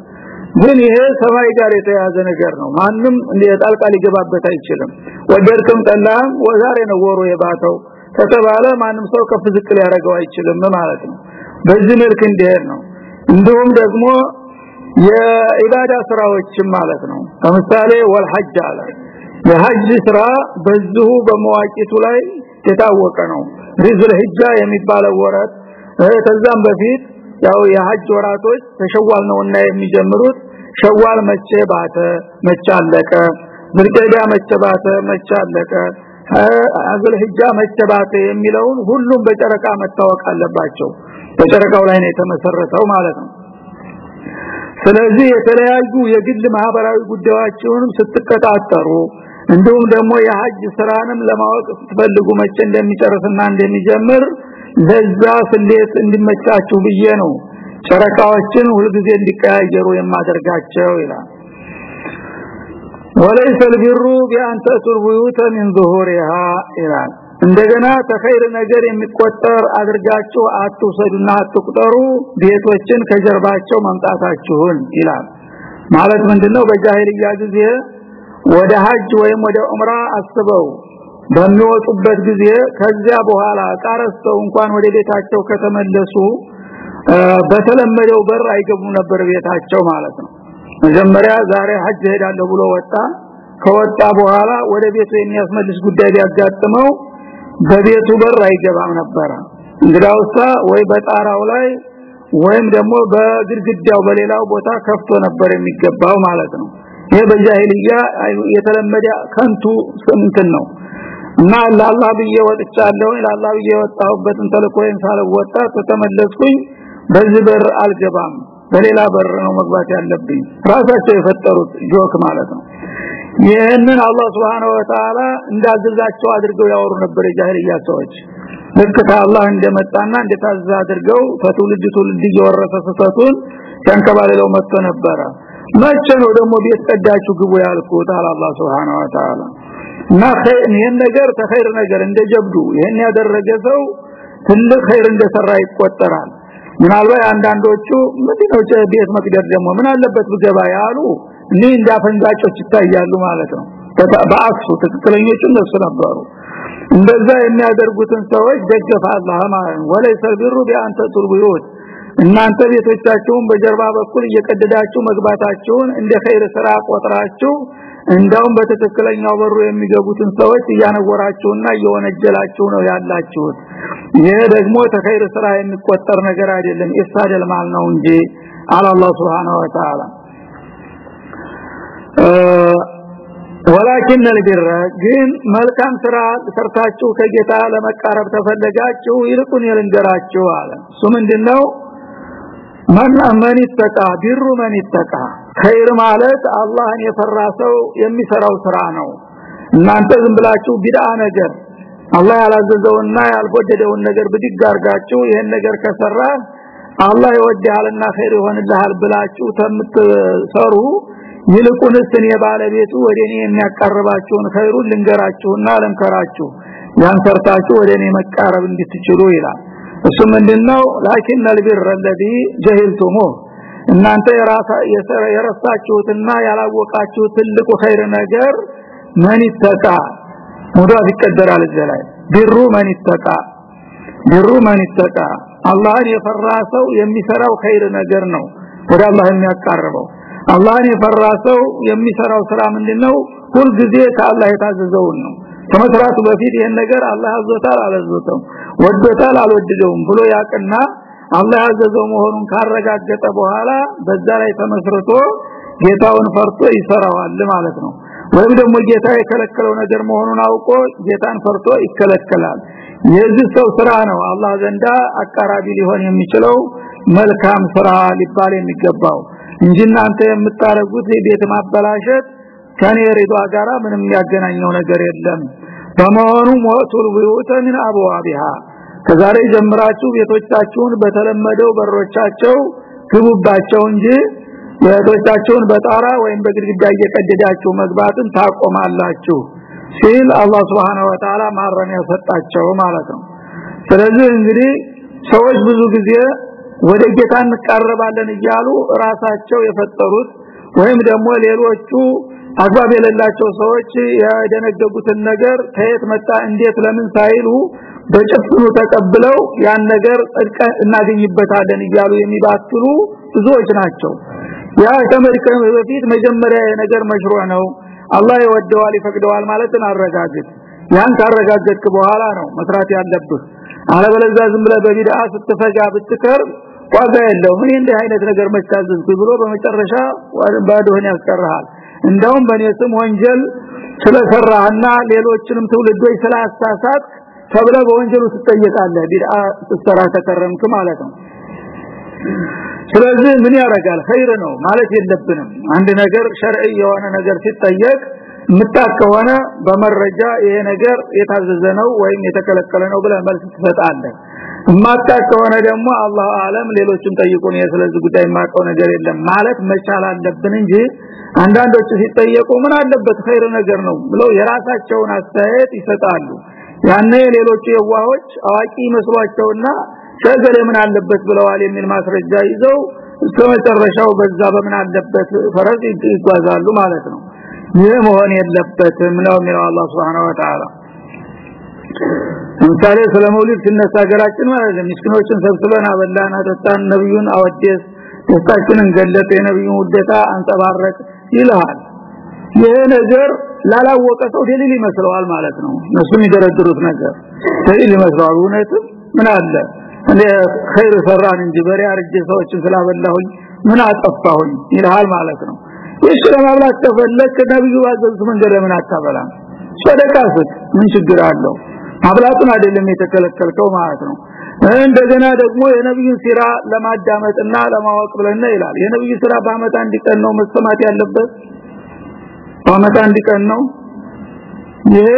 ግን ይሄ ሰማይ ጋር የተያዘ ነገር ነው። ማንም ጣልቃ ሊገባበት አይችልም። ወደርክም ጠላም ወዛሬ ነው ወሩ የባተው ከተባለ ማንም ሰው ከፍ ዝቅ አይችልም ማለት ነው። በዚህ መልክ እንዲሄድ ነው። እንዲሁም ደግሞ የኢባዳ ስራዎችም ማለት ነው። ለምሳሌ ወልሐጅ አለ። የሐጅ ስራ በዚሁ በመዋቂቱ ላይ የታወቀ ነው። ሪዝል ሂጃ የሚባለው ወራት ከዛም በፊት ያው የሐጅ ወራቶች ተሸዋል ነውና የሚጀምሩት። ሸዋል መቼ ባተ? መቼ አለቀ? ዝልቀዳ መቼ ባተ? መቼ አለቀ? አዝል ሂጃ መቼ ባተ? የሚለውን ሁሉም በጨረቃ መታወቅ አለባቸው። በጨረቃው ላይ ነው የተመሰረተው ማለት ነው። ስለዚህ የተለያዩ የግል ማህበራዊ ጉዳዮችን ስትከታተሩ እንዲሁም ደግሞ የሐጅ ስራንም ለማወቅ ስትፈልጉ መቼ እንደሚጨርስና እንደሚጀምር ለዛ ስሌት እንዲመቻችሁ ብዬ ነው ጨረቃዎችን ሁልጊዜ እንዲቀያየሩ የማደርጋቸው ይላል ወለይሰ البر بأن تأتوا البيوت من ظهورها ይላል እንደገና ተኸይር ነገር የሚቆጠር አድርጋችሁ አትውሰዱና አትቁጠሩ ቤቶችን ከጀርባቸው መምጣታችሁን ይላል ማለት ምንድነው በጃሂልያ ጊዜ ወደ ሀጅ ወይም ወደ ዑምራ አስበው በሚወጡበት ጊዜ ከዚያ በኋላ ቃረስተው እንኳን ወደ ቤታቸው ከተመለሱ በተለመደው በር አይገቡ ነበር ቤታቸው ማለት ነው። መጀመሪያ ዛሬ ሀጅ ሄዳለሁ ብሎ ወጣ። ከወጣ በኋላ ወደ ቤቱ የሚያስመልስ ጉዳይ ቢያጋጥመው በቤቱ በር አይገባም ነበር እንግዳውሳ ወይ በጣራው ላይ ወይም ደግሞ በግድግዳው በሌላው ቦታ ከፍቶ ነበር የሚገባው ማለት ነው። ይሄ በጃሂልያ የተለመደ ከንቱ ስምንትን ነው እና ለአላህ ብዬ ወጥቻለሁ ለአላህ ብዬ ወጣሁበትን ተልኮይን ሳልወጣ ተተመለስኩኝ በዚህ በር አልገባም። በሌላ በር ነው መግባት ያለብኝ። ራሳቸው የፈጠሩት ጆክ ማለት ነው። ይህንን አላህ Subhanahu Wa Ta'ala እንዳዘዛቸው አድርገው ያወሩ ነበር የጃሂልያ ሰዎች። ልክ ከአላህ እንደመጣና እንደታዘዘ አድርገው ከትውልድ ትውልድ እየወረሰ ስህተቱን ያንከባለለው መጥቶ ነበረ። መቼ ነው ደግሞ ቤት ቀዳችሁ ግቡ ያልኩት አላህ Subhanahu Wa እና ይሄን ነገር ተኸይር ነገር እንደጀብዱ። ይሄን ያደረገ ሰው ትልቅ ኸይር እንደሰራ ይቆጠራል። ምናልባት አንዳንዶቹ ምንድነው ቤት መቅደር ደግሞ ምን አለበት ብገባ ያሉ እኔ እንዳፈንጋጮች ይታያሉ ማለት ነው። በአክሱ ትክክለኞቹ እነሱ ነበሩ። እንደዛ የሚያደርጉትን ሰዎች አላህ ማለት ወለይሰ ቢሩ ቢአንተ ቱርቡዩት እናንተ ቤቶቻችሁን በጀርባ በኩል እየቀደዳችሁ መግባታችሁን እንደ ኸይር ስራ ቆጥራችሁ እንዳውም በትክክለኛው በሩ የሚገቡትን ሰዎች እያነወራችሁና እየወነጀላችሁ ነው ያላችሁት። ይሄ ደግሞ ተኸይር ስራ የሚቆጠር ነገር አይደለም ኢሳደል ማል ነው እንጂ አለ አላህ Subhanahu Wa Ta'ala ወላኪን ልብረ ግን መልካም ስራ ሰርታችሁ ከጌታ ለመቃረብ ተፈለጋችሁ ይልቁን የልንገራችሁ አለ። እሱ ምንድነው? ማን አመን ይተቃ ቢሩ ማን ይተቃ ኸይር ማለት አላህን የፈራ ሰው የሚሰራው ስራ ነው። እናንተ ዝም ብላችሁ ቢድአ ነገር አላህ ያላዘዘውና ያልወደደውን ነገር ብድግ አርጋችሁ ይሄን ነገር ከሰራ አላህ ይወድሃልና ኸይር ይሆንልሃል ብላችሁ ተምትሰሩ ይልቁንስ እኔ ባለቤቱ ወደኔ የሚያቀርባችሁን ኸይሩን ልንገራችሁና ለምከራችሁ ያን ሰርታችሁ መቃረብ እንድትችሉ ይላል እሱ ምንድነው ላኪን البر الذي جهلتموه እናንተ የራሳ የረሳችሁትና ያላወቃችሁ ትልቁ ኸይር ነገር ማን ይተቃ ሙዳፍ ይቀደራል እዚህ ላይ ቢሩ ማን ይተቃ ቢሩ ማን ይተቃ አላህን የፈራ ሰው የሚሰራው ኸይር ነገር ነው ወደ አላህ የሚያቃርበው አላህን የፈራ ሰው የሚሰራው ስራ ምንድነው ሁል ጊዜ ከአላህ የታዘዘውን ነው ከመስራቱ በፊት ይሄን ነገር አላህ አዞታል አላዞተም ወዶታል አልወደደውም ብሎ ያቅና አላህ ያዘዘው መሆኑን ካረጋገጠ በኋላ በዛ ላይ ተመስርቶ ጌታውን ፈርቶ ይሰራዋል ማለት ነው። ወይም ደግሞ ጌታ የከለከለው ነገር መሆኑን አውቆ ጌታን ፈርቶ ይከለከላል። የዚህ ሰው ስራ ነው አላህ ዘንዳ አቃራቢ ሊሆን የሚችለው መልካም ስራ ሊባል የሚገባው እንጂ እናንተ የምታረጉት ቤት ማበላሸት ከኔ ሪዷ ጋራ ምንም ያገናኘው ነገር የለም በመሆኑ ሞቱል ቢዩተ ምን አብዋቢሃ። ከዛሬ ጀምራችሁ ቤቶቻችሁን በተለመደው በሮቻቸው ግቡባቸው እንጂ ቤቶቻችሁን በጣራ ወይም በግድግዳ እየቀደዳችሁ መግባትን ታቆማላችሁ ሲል አላህ Subhanahu Wa Ta'ala ማረሚያ ሰጣቸው ማለት ነው። ስለዚህ እንግዲህ ሰዎች ብዙ ጊዜ ወደ ጌታ እንቀርባለን እያሉ ራሳቸው የፈጠሩት ወይም ደግሞ ሌሎቹ አግባብ የሌላቸው ሰዎች ያደነገጉትን ነገር ከየት መጣ እንዴት ለምን ሳይሉ በጭፍኑ ተቀብለው ያን ነገር ጽድቅ እናገኝበታለን እያሉ የሚባትሉ ብዙዎች ናቸው። ያ ከመልከም በፊት መጀመሪያ ነገር መሽሮ ነው አላህ ይወደዋል ይፈቅደዋል ማለትን አረጋግጥ። ያን ካረጋገጥክ በኋላ ነው መስራት ያለብህ። አለበለዚያ ዝም ብለህ በቢድአ ስትፈጋ ብትከር ዋጋ የለው ምን እንዲህ አይነት ነገር መታዘዝኩ ብሎ በመጨረሻ ባዶህን ያስቀርሃል እንደውም በኔ ስም ወንጀል ስለሰራህና ሌሎችንም ትውልዶች ስላሳሳት ተብለ በወንጀሉ ትጠየቃለህ ቢድአ ስትሰራ ተከረምክ ማለት ነው። ስለዚህ ምን ያረጋል ኸይር ነው ማለት የለብንም። አንድ ነገር ሸርዒ የሆነ ነገር ሲጠየቅ ከሆነ በመረጃ ይሄ ነገር የታዘዘ ነው ወይም የተከለከለ ነው ብለህ መልስ ትሰጣለህ። ማታክ ከሆነ ደግሞ አላህ አለም ሌሎችም ጠይቁን ስለዚህ ጉዳይ ማቀው ነገር የለም ማለት መቻል አለብን እንጂ አንዳንዶቹ ሲጠየቁ ምን አለበት? ኸይር ነገር ነው ብለው የራሳቸውን አስተያየት ይሰጣሉ። ያኔ ሌሎቹ የዋሆች አዋቂ መስሏቸውና ሸገር ምን አለበት? ብለዋል የሚል ማስረጃ ይዘው እስከመጨረሻው በዛ በምን አለበት ፈረስ ይጓዛሉ ማለት ነው። ይህ መሆን የለበትም ነው የሚለው አላህ Subhanahu Wa Ta'ala ምሳሌ ስለ መውሊድ ሲነሳ ሀገራችን ማለት ነው ምስኪኖችን ሰብስበን አበላን አጠጣን ነብዩን አወደስ ደስታችንን ገለጠ የነብዩን ውደታ አንጸባረቅ ይልሃል። ይሄ ነገር ላላወቀ ሰው ደሊል ይመስለዋል ማለት ነው። እነሱ የሚደረድሩት ነገር ደሊል ይመስለዋል። እውነትም ምን አለ? እኔ ኸይር ሰራን እንጂ በሬ አርጀ ሰዎችን ስላበላሁኝ ምን አጠፋሁኝ ይልሃል ማለት ነው። ይህ ለማብላት ተፈለክ ነብዩ ባዘዙት መንገድ ለምን አታበላም? ሰደቃ ምን ችግር አለው? ማብላቱን አይደለም የተከለከልከው ማለት ነው እንደገና ደግሞ የነብዩን ሲራ ለማዳመጥና ለማወቅ ብለና ይላል። የነብዩ ሲራ በአመት አንድ ነው መሰማት ያለበት? በአመት አንድ ቀን ነው? ይሄ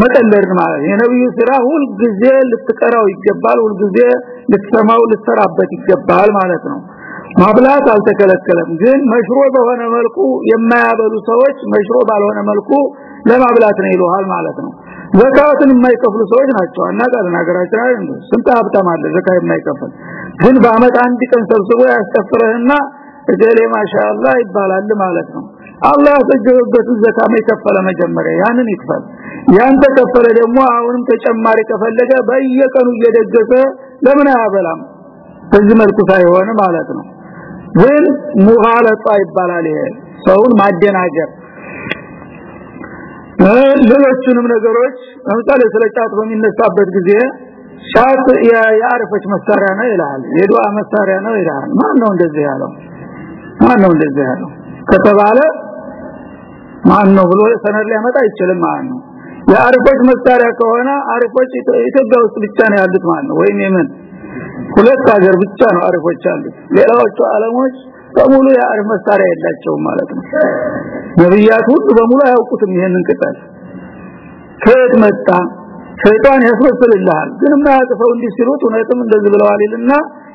መቀለድ ማለት የነብዩ ስራ ሁል ጊዜ ልትቀራው ይገባል ሁል ጊዜ ልትሰማው ልትሰራበት ይገባል ማለት ነው። ማብላት አልተከለከለም ግን መሽሮ በሆነ መልኩ የማያበሉ ሰዎች መሽሮ ባልሆነ መልኩ ለማብላት ነው ይሉሃል ማለት ነው ዘካትን የማይከፍሉ ሰዎች ናቸው። አናጋር ነገራችን አይደል ስንት ሀብታም አለ ዘካ የማይከፍል። ግን በአመት አንድ ቀን ሰብስቦ ያስከፍረህና እገሌ ማሻአላህ ይባላል ማለት ነው። አላህ ያሰጀበበት ዘካ የከፈለ መጀመሪያ ያንን ይክፈል። ያን ተከፈለ ደግሞ አሁንም ተጨማሪ ከፈለገ በየቀኑ እየደገሰ ለምን አያበላም? በዚህ መልኩ ሳይሆን ማለት ነው። ግን ሙሃለጣ ይባላል ይሄ ሰውን ማደናገር ሌሎችንም ነገሮች ለምሳሌ ስለ ጫት በሚነሳበት ጊዜ ጫት የአርፈች መሳሪያ ነው ይላል። የዱዓ መሳሪያ ነው ይላል። ማን ነው እንደዚህ ያለው? ማን ነው እንደዚህ ያለው? ከተባለ ማን ነው ብሎ ሰነድ ሊያመጣ አይችልም ማለት ነው። የአርፎች መሳሪያ ከሆነ አርፎች ኢትዮጵያ ውስጥ ብቻ ነው ያሉት ማለት ነው። ወይም የምን ሁለት ሀገር ብቻ ነው አርፎች ያሉት። ሌላዎቹ ዓለሞች በሙሉ የአርፍ መሳሪያ የላቸውም ማለት ነው። ነብያት ሁሉ በሙሉ አያውቁትም ይሄንን ቅጠል ከየት መጣ? ሸይጣን ያስመስልልሃል። ግን የማያውቀው እንዲህ ሲሉት እንደዚህ ብለዋልና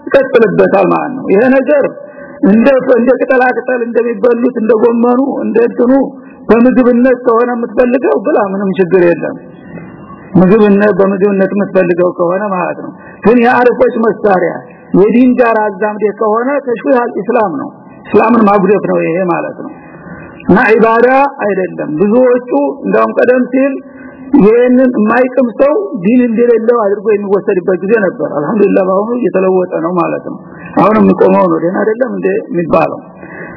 ይቀጥልበታል ማለት ነው። ይሄ ነገር እንደ እንደ ቅጠላ እንደሚበሉት እንደ ጎመኑ እንደ እንትኑ በምግብነት ከሆነ የምትፈልገው ብላ ምንም ችግር የለም። ምግብነት በምግብነት የምትፈልገው ከሆነ ማለት ነው። ግን የአርፎች መሳሪያ የዲን ጋር አዛምዴ ከሆነ ተሽቢህ እስላም ነው። እስላምን ማጉደፍ ነው ይሄ ማለት ነው። እና ኢባዳ አይደለም። ብዙዎቹ እንደውም ቀደም ሲል ይሄንን የማይቅም ሰው ዲን እንደሌለው አድርጎ የሚወሰድበት ጊዜ ነበር። አልহামዱሊላህ በአሁኑ እየተለወጠ ነው ማለት ነው። አሁን የሚቆመው ነው። ደህና አይደለም እንደ የሚባለው?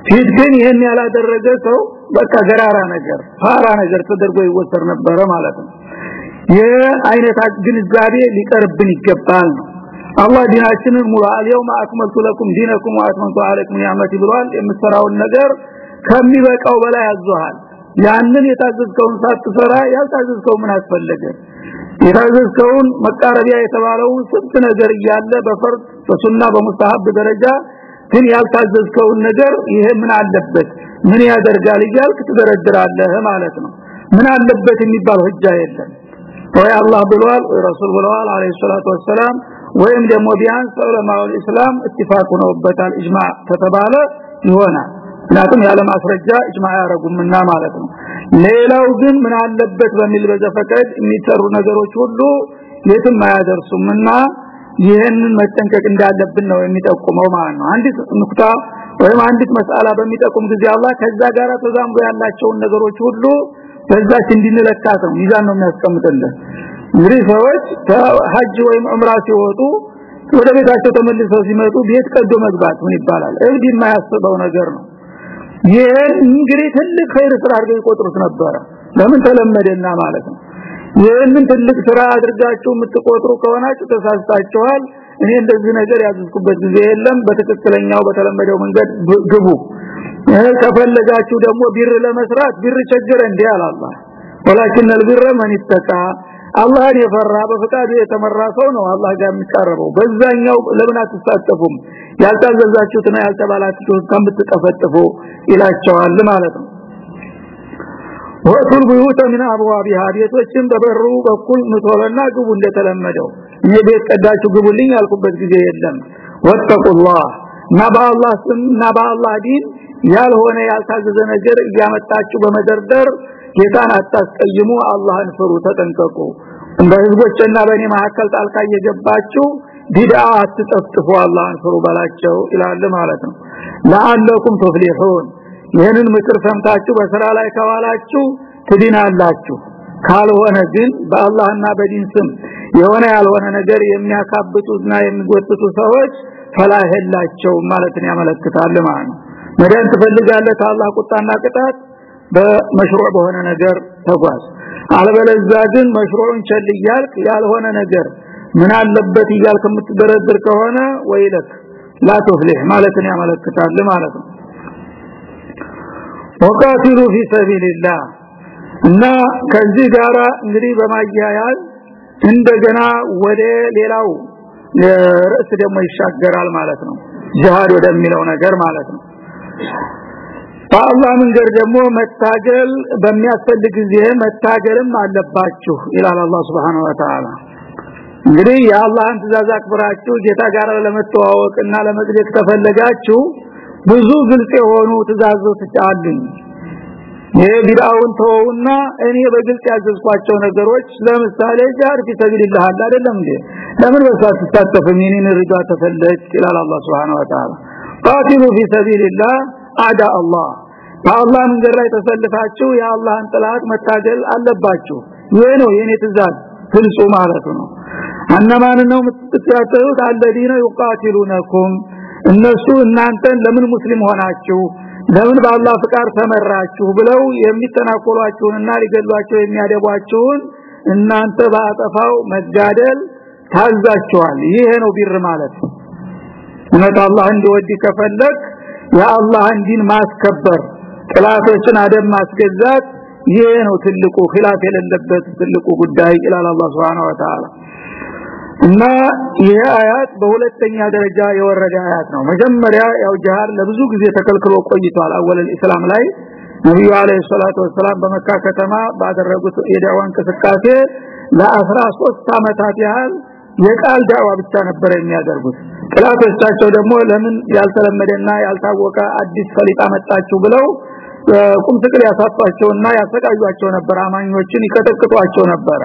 ፊት ግን ይሄን ያላደረገ ሰው በቃ ገራራ ነገር ፋራ ነገር ተደርጎ ይወሰድ ነበረ ማለት ነው። ይህ ግንዛቤ ሊቀርብን ይገባል ነው አላህ ዲናችንን ሙሉ አልየውም አክመልቱ ለኩም ዲነኩም ወአትመምቱ አለይኩም ኒዕመቲ ብሏል። የምትሰራውን ነገር ከሚበቃው በላይ አዟል ያንን የታዘዝከውን ሳትሰራ ያልታዘዝከው ምን አስፈለገ? የታዘዝከውን መቃረቢያ የተባለው ስንት ነገር እያለ በፈርድ በሱና በሙስተሐብ ደረጃ ግን ያልታዘዝከውን ነገር ይሄ ምን አለበት? ምን ያደርጋል እያልክ ትደረድራለህ ማለት ነው። ምን አለበት የሚባል ህጃ የለም። ወይ አላህ ብሏል ረሱል ብለዋል አለይሂ ሰላቱ ወሰለም ወይም ደግሞ ቢያንስ ዑለማው እስላም ኢትፋቅ ሆነውበታል ኢጅማዕ ከተባለ ይሆናል። ምክንያቱም ያለ ማስረጃ ኢጅማዕ ያረጉምና ማለት ነው። ሌላው ግን ምን አለበት በሚል በዘፈቀድ የሚሰሩ ነገሮች ሁሉ የትም አያደርሱምና ይህንን መጠንቀቅ እንዳለብን ነው የሚጠቁመው ማለት ነው። አንዲት ንቁጣ ወይም አንዲት መስአላ በሚጠቁም ጊዜ አላህ ከዛ ጋር ተዛምዶ ያላቸውን ነገሮች ሁሉ በዛች እንድንለካት ነው። ሚዛን ነው የሚያስቀምጥልን እንግዲህ ሰዎች ሀጅ ወይም ዑምራ ሲወጡ ወደ ቤታቸው ተመልሰው ሲመጡ ቤት ቀዶ መግባት ምን ይባላል እብድ የማያስበው ነገር ነው ይሄን እንግዲህ ትልቅ ኸይር ስራ አድርገው ይቆጥሩት ነበረ ለምን ተለመደና ማለት ነው ይህንን ትልቅ ስራ አድርጋችሁ የምትቆጥሩ ከሆናችሁ ተሳስታችኋል እኔ እንደዚህ ነገር ያዝኩበት ጊዜ የለም በትክክለኛው በተለመደው መንገድ ግቡ ከፈለጋችሁ ደግሞ ቢር ለመስራት ቢር ቸገረ እንዴ አላህ ወላኪን البر من اتقى አላህን የፈራ በፈቃዱ የተመራ ሰው ነው አላህ ጋር የሚቀርበው በዛኛው ለምን አትሳተፉም? ያልታዘዛችሁትና ያልተባላችሁት ከምትጠፈጥፉ ይላቸዋል ማለት ነው። ወቱል ቡዩተ ሚን አብዋቢሃ ቤቶችን በበሩ በኩል ምቶለና ግቡ እንደተለመደው። እኔ ቤት ቀዳችሁ ግቡልኝ ያልኩበት ጊዜ የለም። ወተቁላህ እና በአላህ ስም እና በአላህ ዲን ያልሆነ ያልታዘዘ ነገር እያመጣችሁ በመደርደር ጌታን አታስቀይሙ አላህን ፍሩ ተጠንቀቁ። እንደ ህዝቦችና በእኔ መካከል ጣልቃ እየገባችሁ ቢድአ አትጠፍጥፉ አላህን ፍሩ በላቸው ይላል ማለት ነው። ለአለኩም ተፍሊሁን ይህንን ምክር ሰምታችሁ በስራ ላይ ከዋላችሁ ትድናላችሁ። ካልሆነ ግን በአላህና በዲን ስም የሆነ ያልሆነ ነገር የሚያካብቱና የሚጎትቱ ሰዎች ፈላህላቸው ማለትን ያመለክታል ማለት ነው። መዳን ትፈልጋለህ ከአላህ ቁጣና ቅጣት በመሽሩዕ በሆነ ነገር ተጓዝ። አለበለዚያ ግን መሽሩዕን ቸል እያልክ ያልሆነ ነገር ምን አለበት እያልክ የምትደረድር ከሆነ ወይለክ ላ ማለትን ያመለክታል ማለት ነው። ወቃቲሉ ፊ እና ከዚህ ጋራ እንግዲህ በማያያዝ እንደገና ወደ ሌላው ርዕስ ደግሞ ይሻገራል ማለት ነው። ጂሃድ ወደሚለው ነገር ማለት ነው በአላህ መንገድ ደግሞ መታገል በሚያስፈልግ ጊዜ መታገልም አለባችሁ ይላል አላህ Subhanahu Wa Ta'ala እንግዲህ የአላህን ትእዛዝ አክብራችሁ ጌታ ጋር ለመተዋወቅና ለመጽደቅ ተፈለጋችሁ ብዙ ግልጽ የሆኑ ትእዛዞች አሉኝ። የቢዳውን ተውና እኔ በግልጽ ያዘዝኳቸው ነገሮች ለምሳሌ ጃር ፊሰቢልላህ አይደለም እንዴ? ለምን በሳት ተሳተፈ ምንን ርዳ ተፈለጅ ይላል አላህ Subhanahu Wa Ta'ala ቃቲሉ ፊሰቢልላህ አዳ አላህ። በአላህ መንገድ ላይ ተሰልፋችሁ የአላህን ጥላት መታገል አለባችሁ። ይሄ ነው የኔ ትእዛዝ ግልጹ ማለት ነው። አነማን ነው የምትከታተሉት? አለዲነ ይቃቲሉነኩም እነሱ እናንተን ለምን ሙስሊም ሆናችሁ? ለምን በአላህ ፍቃድ ተመራችሁ? ብለው የሚተናኮሏችሁንና ሊገሏችሁ የሚያደቧችሁን እናንተ ባጠፋው መጋደል ታዛችኋል። ይሄ ነው بر ማለት እውነት አላህ እንዲወድ ከፈለክ የአላህን ዲን ማስከበር ጥላቶችን አደም ማስገዛት ይሄ ነው ትልቁ خلاف የሌለበት ትልቁ ጉዳይ ይላል አላህ سبحانه እና ይሄ አያት በሁለተኛ ደረጃ የወረደ አያት ነው። መጀመሪያ ያው ጂሃድ ለብዙ ጊዜ ተከልክሎ ቆይቷል أول إسلام ላይ። ነብዩ አለይሂ ሰላቱ ወሰለም በመካ ከተማ ባደረጉት የዳዋ እንቅስቃሴ ለ13 አመታት ያህል የቃል ዳዋ ብቻ ነበር የሚያደርጉት ጥላቶቻቸው ደግሞ ለምን ያልተለመደና ያልታወቀ አዲስ ፈሊጣ መጣችሁ ብለው ቁም ስቅል ያሳጧቸውና ያሰቃዩቸው ነበር አማኞችን ይቀጠቅጧቸው ነበር።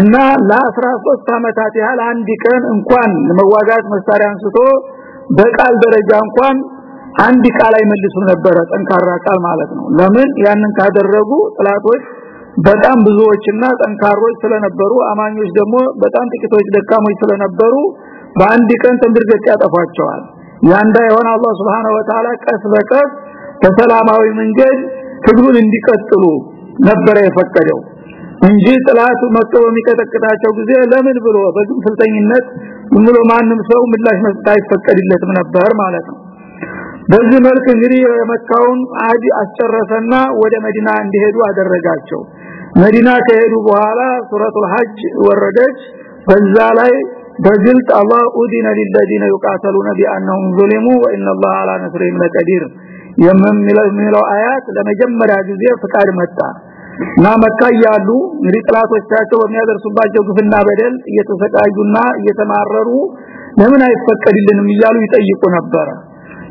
እና ለ13 አመታት ያህል አንድ ቀን እንኳን ለመዋጋት መሳሪያ አንስቶ በቃል ደረጃ እንኳን አንድ ቃል አይመልሱ ነበረ ጠንካራ ቃል ማለት ነው። ለምን? ያንን ካደረጉ ጥላቶች በጣም ብዙዎችና ጠንካሮች ስለነበሩ አማኞች ደግሞ በጣም ጥቂቶች ደካሞች ስለነበሩ በአንድ ቀን ትንብርገት ያጠፋቸዋል። ያንዳ የሆነ አላህ Subhanahu Wa Ta'ala ቀስ በቀስ በሰላማዊ መንገድ ትግሉን እንዲቀጥሉ ነበረ የፈቀደው እንጂ ጥላቱ መጥቶ በሚቀጠቅጣቸው ጊዜ ለምን ብሎ በግንፍልተኝነት ብሎ ማንም ሰው ምላሽ መስጠት አይፈቀድለትም ነበር ማለት ነው። በዚህ መልክ እንግዲህ የመካውን አዲ አስጨረሰና ወደ መዲና እንዲሄዱ አደረጋቸው። መዲና ከሄዱ በኋላ ሱረቱል ሐጅ ወረደች። በዛ ላይ በግልጥ አላህ ኡዲነ للذين يقاتلون بانهم ظلموا وان الله على نصرهم የሚለው አያት ለመጀመሪያ ጊዜ ፍቃድ መጣ። እና መካ ያሉ እንግዲህ በሚያደርሱባቸው ግፍና በደል እየተሰቃዩና እየተማረሩ ለምን አይፈቀድልንም እያሉ ይጠይቁ ነበር።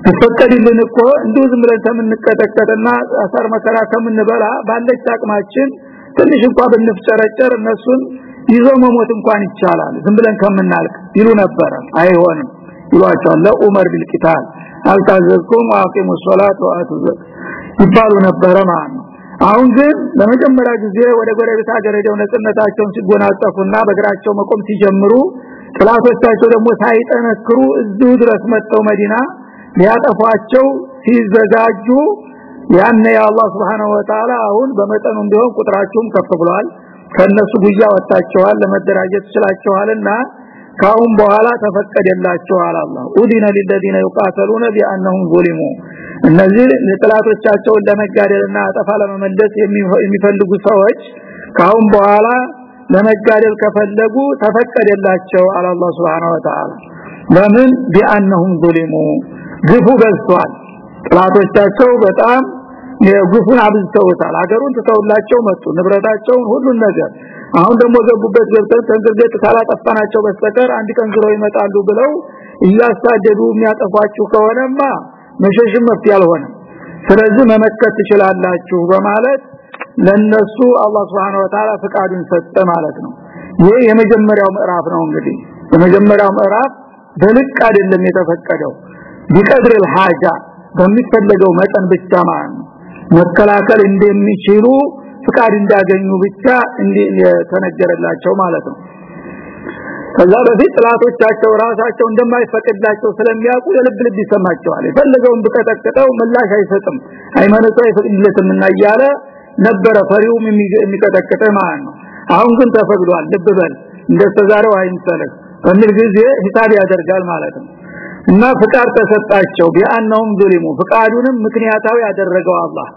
ተፈቀድልን እኮ እንዲሁ ዝም ብለን ከምንቀጠቀጥና አሳር መከራ ከምንበላ ባለች አቅማችን ትንሽ እንኳን ብንፍጨረጨር እነሱን ይዞ መሞት እንኳን ይቻላል። ዝም ብለን ከምናልቅ ይሉ ነበር። አይሆንም ይሏቸዋል። ለኡመር ቢልቂታል አልታዘዝኩም አቂሙ ሶላት ወአቱ ይባሉ ነበር ማለት አሁን ግን ለመጀመሪያ ጊዜ ወደ ጎረቤት ሀገር ሄደው ነጽነታቸውን ሲጎናጸፉና በእግራቸው መቆም ሲጀምሩ ጥላቶቻቸው ደግሞ ሳይጠነክሩ እዚሁ ድረስ መጥተው መዲና ሊያጠፏቸው ሲዘጋጁ ያነ የአላህ Subhanahu Wa አሁን በመጠኑም ቢሆን ቁጥራቸውም ከፍ ብሏል ከነሱ ጉያ ወጣቸዋል ለመደራጀት ይችላልቸዋልና ካሁን በኋላ ተፈቀደላቸዋል አላህ። ኡዲነ ለልذين يقاتلون بانهم ظلموا እነዚህ ለጥላቶቻቸውን ለመጋደልና አጠፋ ለመመለስ የሚፈልጉ ሰዎች ካሁን በኋላ ለመጋደል ከፈለጉ ተፈቀደላቸው አለ አላህ Subhanahu Wa Ta'ala ለምን? ቢአንሁም ظلموا ግፉ በዝቷል። ጥላቶቻቸው በጣም የግፉን አብዝተውታል ሀገሩን ትተውላቸው መጡ ንብረታቸውን ሁሉን ነገር አሁን ደግሞ ገቡበት ገብተን ተንግርገት ካላጠፋናቸው በስተቀር አንድ ቀን ዝሮ ይመጣሉ ብለው እያሳደዱ የሚያጠፋችሁ ከሆነማ መሸሽም መፍትሄ አልሆነም ስለዚህ መመከት ትችላላችሁ በማለት ለነሱ አላህ Subhanahu Wa Ta'ala ፍቃዱን ሰጠ ማለት ነው ይሄ የመጀመሪያው ምዕራፍ ነው እንግዲህ የመጀመሪያው ምዕራፍ በልቅ አይደለም የተፈቀደው ቢቀድር الحاجه በሚፈለገው መጠን ብቻ ማለት ነው መከላከል እንደሚችሉ ፍቃድ እንዳገኙ ብቻ ተነገረላቸው ማለት ነው። ከዛ በፊት ጥላቶቻቸው ራሳቸው እንደማይፈቅድላቸው ስለሚያውቁ የልብ ልብ ይሰማቸዋል። የፈለገውን ብቀጠቅጠው ምላሽ አይሰጥም ሃይማኖቱ አይፈቅድለትም እና እያለ ነበረ ፈሪውም የሚቀጠቅጠ ማለት ነው። አሁን ግን ተፈቅዷል ልብ በል እንደተዛሬው አይንሰለክ በሚል ጊዜ ሂሳብ ያደርጋል ማለት ነው እና ፍቃድ ተሰጣቸው። ቢአንነውም ዙሊሙ ፍቃዱንም ምክንያታዊ ያደረገው አላህ።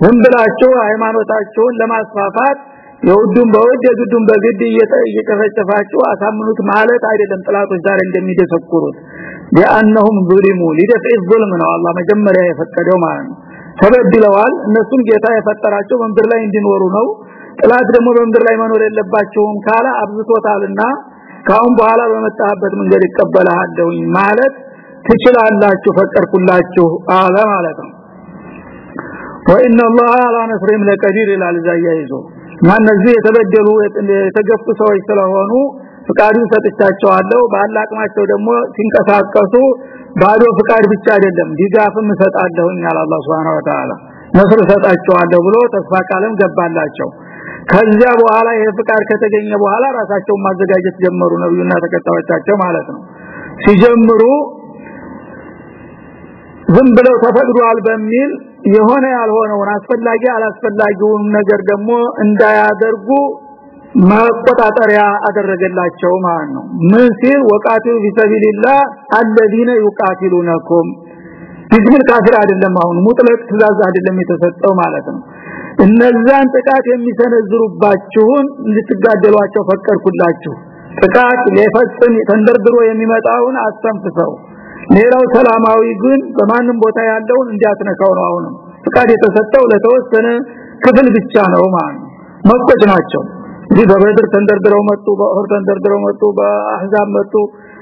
ዝም ብላቸው ሃይማኖታቸውን ለማስፋፋት በወድ የግዱን በግድ እየተፈጨፋቸው አሳምኑት ማለት አይደለም ጥላቶች ዛሬ እንደሚደሰኩሩት። ቢአንነሁም ዙሊሙ ሊደፍዕ ዙልም ነው አላህ መጀመሪያ የፈቀደው ማለት ነው። ተበድለዋል። እነሱም ጌታ የፈጠራቸው በምድር ላይ እንዲኖሩ ነው። ጥላት ደግሞ በምድር ላይ መኖር የለባቸውም ካለ አብዝቶታልና ካሁን በኋላ በመጣበት መንገድ ይቀበላሃለሁ ማለት ትችላላችሁ ፈቀርኩላችሁ አለ ማለት ነው። አላህ አላ ነስሪም ለቀዲር ይላል ዛያይዞ ማነዚህ የተበደሉ የተገፉ ሰዎች ስለሆኑ ፍቃዱን ሰጥቻቸዋለሁ። ባላቅማቸው ደግሞ ሲንቀሳቀሱ ባዶ ፍቃድ ብቻ አይደለም ድጋፍም እሰጣለሁኝ አለ አላህ Subhanahu Wa Ta'ala ነስር እሰጣቸዋለሁ ብሎ ተስፋ ቃልም ገባላቸው። ከዚያ በኋላ ይሄ ፍቃድ ከተገኘ በኋላ ራሳቸውን ማዘጋጀት ጀመሩ ነብዩና ተከታዮቻቸው ማለት ነው። ሲጀምሩ ዝም ብለው ተፈቅዷል በሚል የሆነ ያልሆነውን አስፈላጊ አላስፈላጊውን ነገር ደግሞ እንዳያደርጉ መቆጣጠሪያ አደረገላቸው ማለት ነው ምን ሲል ወቃቲው ቢሰቢልላህ الذين يقاتلونكم ቢስሚል ካፊር አይደለም አሁን ሙጥለቅ ትእዛዝ አይደለም የተሰጠው ማለት ነው እነዛን ጥቃት የሚሰነዝሩባችሁን እንድትጋደሏቸው ፈቀድኩላችሁ ጥቃት ሊፈጽም ተንደርድሮ የሚመጣውን አስተንፍሰው ሌላው ሰላማዊ ግን በማንም ቦታ ያለውን እንዲያትነካው ነው አሁንም። ፍቃድ የተሰጠው ለተወሰነ ክፍል ብቻ ነው ማለት መቆጭ ናቸው። እዚህ በበድር ተንደርድረው መጡ በኡህድ ተንደርድረው መጡ በአህዛብ መጡ።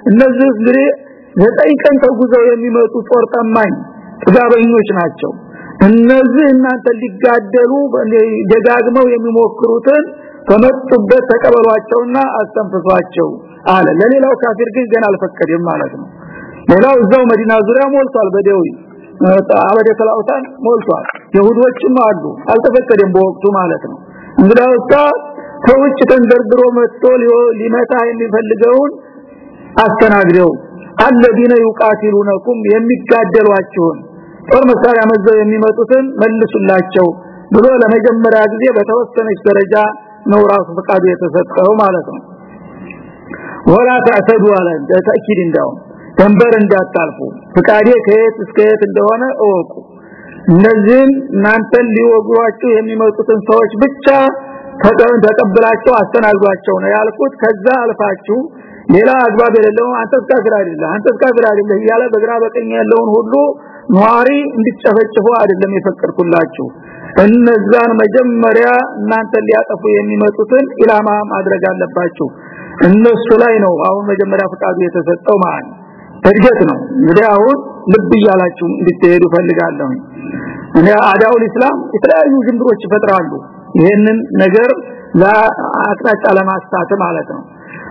እነዚህ እንግዲህ ዘጠኝ ቀን ተጉዘው የሚመጡ ጦር ጠማኝ ጥጋበኞች ናቸው። እነዚህ እናንተ ሊጋደሉ ደጋግመው የሚሞክሩትን ከመጡበት ተቀበሏቸውና አስተንፍሷቸው አለ። ለሌላው ካፊር ግን ገና አልፈቀደም ማለት ነው ሌላው እዛው መዲና ዙሪያ ሞልቷል። በደዊ አበደ ከላውታን ሞልቷል። ይሁዶችም አሉ አልተፈቀደም በወቅቱ ማለት ነው። እንግዳውሳ ከውጭ ተንደርድሮ መጥቶ ሊመታ የሚፈልገውን አስተናግደው አለዲነ ይቃቲሉነኩም የሚጋደሏችሁን ጦር መሳሪያ መዘው የሚመጡትን መልሱላቸው ብሎ ለመጀመሪያ ጊዜ በተወሰነች ደረጃ ነው ራሱ ፈቃዱ የተሰጠው ማለት ነው። ወላ ተዕተዱ አለ ተአኪድ እንዳው ደንበር እንዳታልፉ። ፍቃዴ ከየት እስከ የት እንደሆነ እወቁ። እነዚህን እናንተን ሊወግሯችሁ የሚመጡትን ሰዎች ብቻ ተቀብላቸው አስተናግዷቸው ነው ያልኩት። ከዛ አልፋችሁ ሌላ አግባብ የሌለው አንተ ካፍር አይደለ አንተ ካፍር አይደለ እያለ በግራ በቀኝ ያለውን ሁሉ ኗሪ እንድጨፈጭፉ አይደለም የፈቀድኩላችሁ። እነዛን መጀመሪያ እናንተ ሊያጠፉ የሚመጡትን ኢላማ ማድረግ አለባችሁ። እነሱ ላይ ነው አሁን መጀመሪያ ፍቃዱ የተሰጠው ማለት እድገት ነው። እንግዲህ አሁን ልብ እያላችሁ እንድትሄዱ ፈልጋለሁ እኔ አዳውል እስላም የተለያዩ ጅምሮች ይፈጥራሉ። ይሄንን ነገር ለአቅጣጫ ለማስታት ማለት ነው።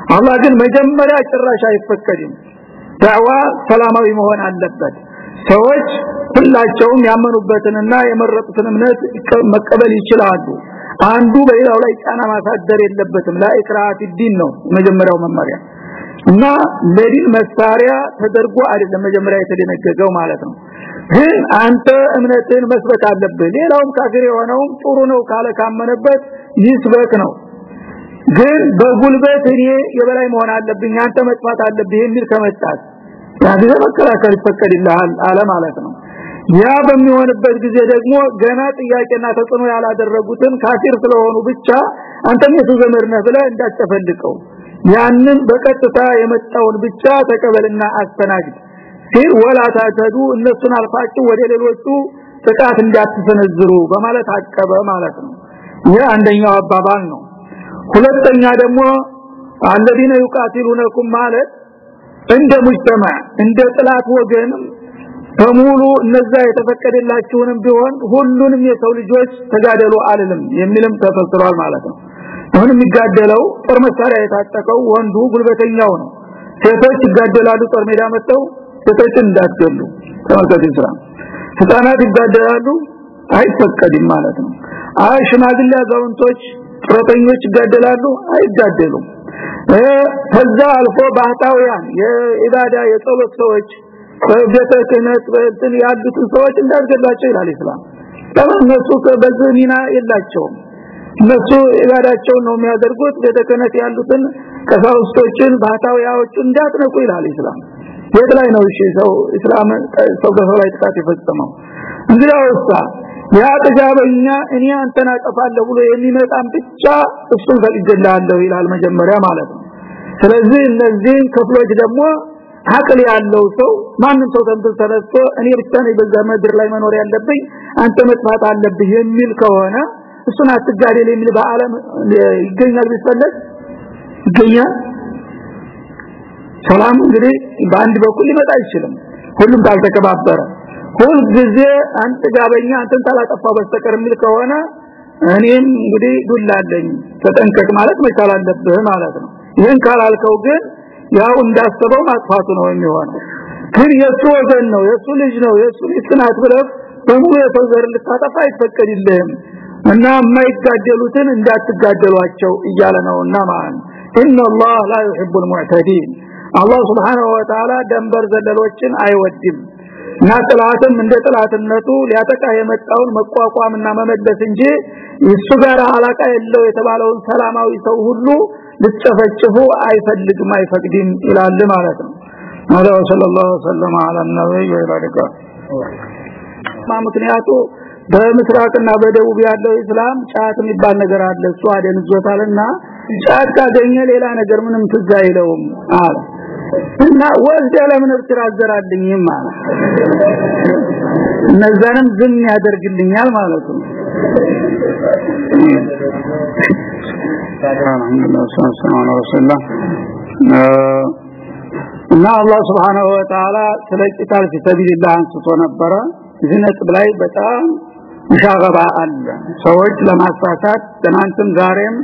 አላህ ግን መጀመሪያ ጭራሽ አይፈቀድም። ዳዋ ሰላማዊ መሆን አለበት። ሰዎች ሁላቸውም ያመኑበትንና የመረጡትን እምነት መቀበል ይችላሉ። አንዱ በሌላው ላይ ጫና ማሳደር የለበትም። ላኢክራሃት ዲን ነው መጀመሪያው መመሪያ እና ለዲን መሳሪያ ተደርጎ አይደለም መጀመሪያ የተደነገገው ማለት ነው። ግን አንተ እምነትን መስበክ አለብህ። ሌላውም ካፊር የሆነውም ጥሩ ነው ካለ ካመነበት ይስበክ ነው። ግን በጉልበት እኔ የበላይ መሆን አለብኝ አንተ መጥፋት አለብህ የሚል ከመጣት ያግዘ መከላከል ይፈቀድልሃል አለ ማለት ነው። ያ በሚሆንበት ጊዜ ደግሞ ገና ጥያቄና ተጽዕኖ ያላደረጉትን ካፊር ስለሆኑ ብቻ አንተም የሱ ዘመድ ነህ ብለህ እንዳትፈልቀው ያንን በቀጥታ የመጣውን ብቻ ተቀበልና አስተናግድ። ሲል ወላ ታተዱ እነሱን አልፋችሁ ወደ ሌሎቹ ጥቃት እንዳትሰነዝሩ በማለት አቀበ ማለት ነው። ይህ አንደኛው አባባል ነው። ሁለተኛ ደግሞ አለዲነ ይቃቲሉነኩም ማለት እንደ ሙጅተማ እንደ ጥላት ወገንም በሙሉ እነዛ የተፈቀደላችሁንም ቢሆን ሁሉንም የሰው ልጆች ተጋደሉ አልልም የሚልም ተፈስሯል ማለት ነው አሁን የሚጋደለው ጦር መሳሪያ የታጠቀው ወንዱ ጉልበተኛው ነው። ሴቶች ይጋደላሉ ጦር ሜዳ መጥተው ሴቶችን እንዳትገሉ። ተመልከቱ ስራ ህፃናት ይጋደላሉ አይፈቀድም ማለት ነው። አይ ሽማግሌ አዛውንቶች ጡረተኞች ይጋደላሉ አይጋደሉም። ከዛ አልፎ ባህታውያን የኢባዳ የጸሎት ሰዎች በቤተ ክህነት በእንትን ያሉትን ሰዎች እንዳትገላቸው ይላል እስላም ተመነሱ በዚህ ሚና የላቸውም እነሱ ኢባዳቸውን ነው የሚያደርጉት። ቤተ ክህነት ያሉትን ቀሳውስቶችን ባህታውያዎችን እንዳትነቁ ይላል እስላም የት ላይ ነው እሺ ሰው እስላም ሰው በሰው ላይ ጥቃት የፈጸመው? እንግዲያውሳ ያ ጥጋበኛ እኔ አንተን አጠፋለሁ ብሎ የሚመጣን ብቻ እሱን ፈቅጄልሃለሁ ይላል መጀመሪያ ማለት ነው። ስለዚህ እነዚህን ክፍሎች ደግሞ አቅል ያለው ሰው ማንም ሰው ተንተን ተነስቶ እኔ ብቻ ነኝ በዛ ምድር ላይ መኖር ያለብኝ አንተ መጥፋት አለብህ የሚል ከሆነ እሱን አትጋደል የሚል በአለም ይገኛል ቢፈለግ ይገኛል። ሰላም እንግዲህ በአንድ በኩል ሊመጣ አይችልም። ሁሉም ካልተከባበረ ሁል ጊዜ አንተ ጋበኛ አንተን ታላጠፋ በስተቀር የሚል ከሆነ እኔም እንግዲህ ዱላለኝ ተጠንቀቅ ማለት መቻል አለብህ ማለት ነው። ይህን ካላልከው ግን ያው እንዳሰበው ማጥፋቱ ነው የሚሆነው። ግን የሱ ወገን ነው የሱ ልጅ ነው የሱ ልጅናት ብለህ በሙሉ የሰው ዘር ልታጠፋ አይፈቀድልህም እና የማይጋደሉትን እንዳትጋደሏቸው እያለ ነውና ማለት ነው ኢነላህ ላ ዩሂቡል ሙዕተዲን አላህ Subhanahu Wa Ta'ala ደንበር ዘለሎችን አይወድም እና ጥላትም እንደ ጥላትነቱ ሊያጠቃ የመጣውን መቋቋምና መመለስ እንጂ እሱ ጋር አላቃ የለው የተባለውን ሰላማዊ ሰው ሁሉ ልጨፈጭፉ አይፈልግም አይፈቅድም ይላል ማለት ነው هذا صلى الله وسلم على النبي وعلى اله ምክንያቱ በምስራቅና በደቡብ ያለው እስላም ጫት የሚባል ነገር አለ። እሱ አደንዞታልና ጫት ካገኘ ሌላ ነገር ምንም ትዝ አይለውም አለ እና ወልደ ለምን እርትራ አዘራልኝም ማለት እነዛንም ዝም ያደርግልኛል ማለት ነው። እና አላህ Subhanahu Wa Ta'ala ስለ ቂታል ፊሰቢልላህ አንስቶ ነበረ። ነጥብ ላይ በጣም ሙሻገባ አለ። ሰዎች ለማሳሳት ትናንትም ዛሬም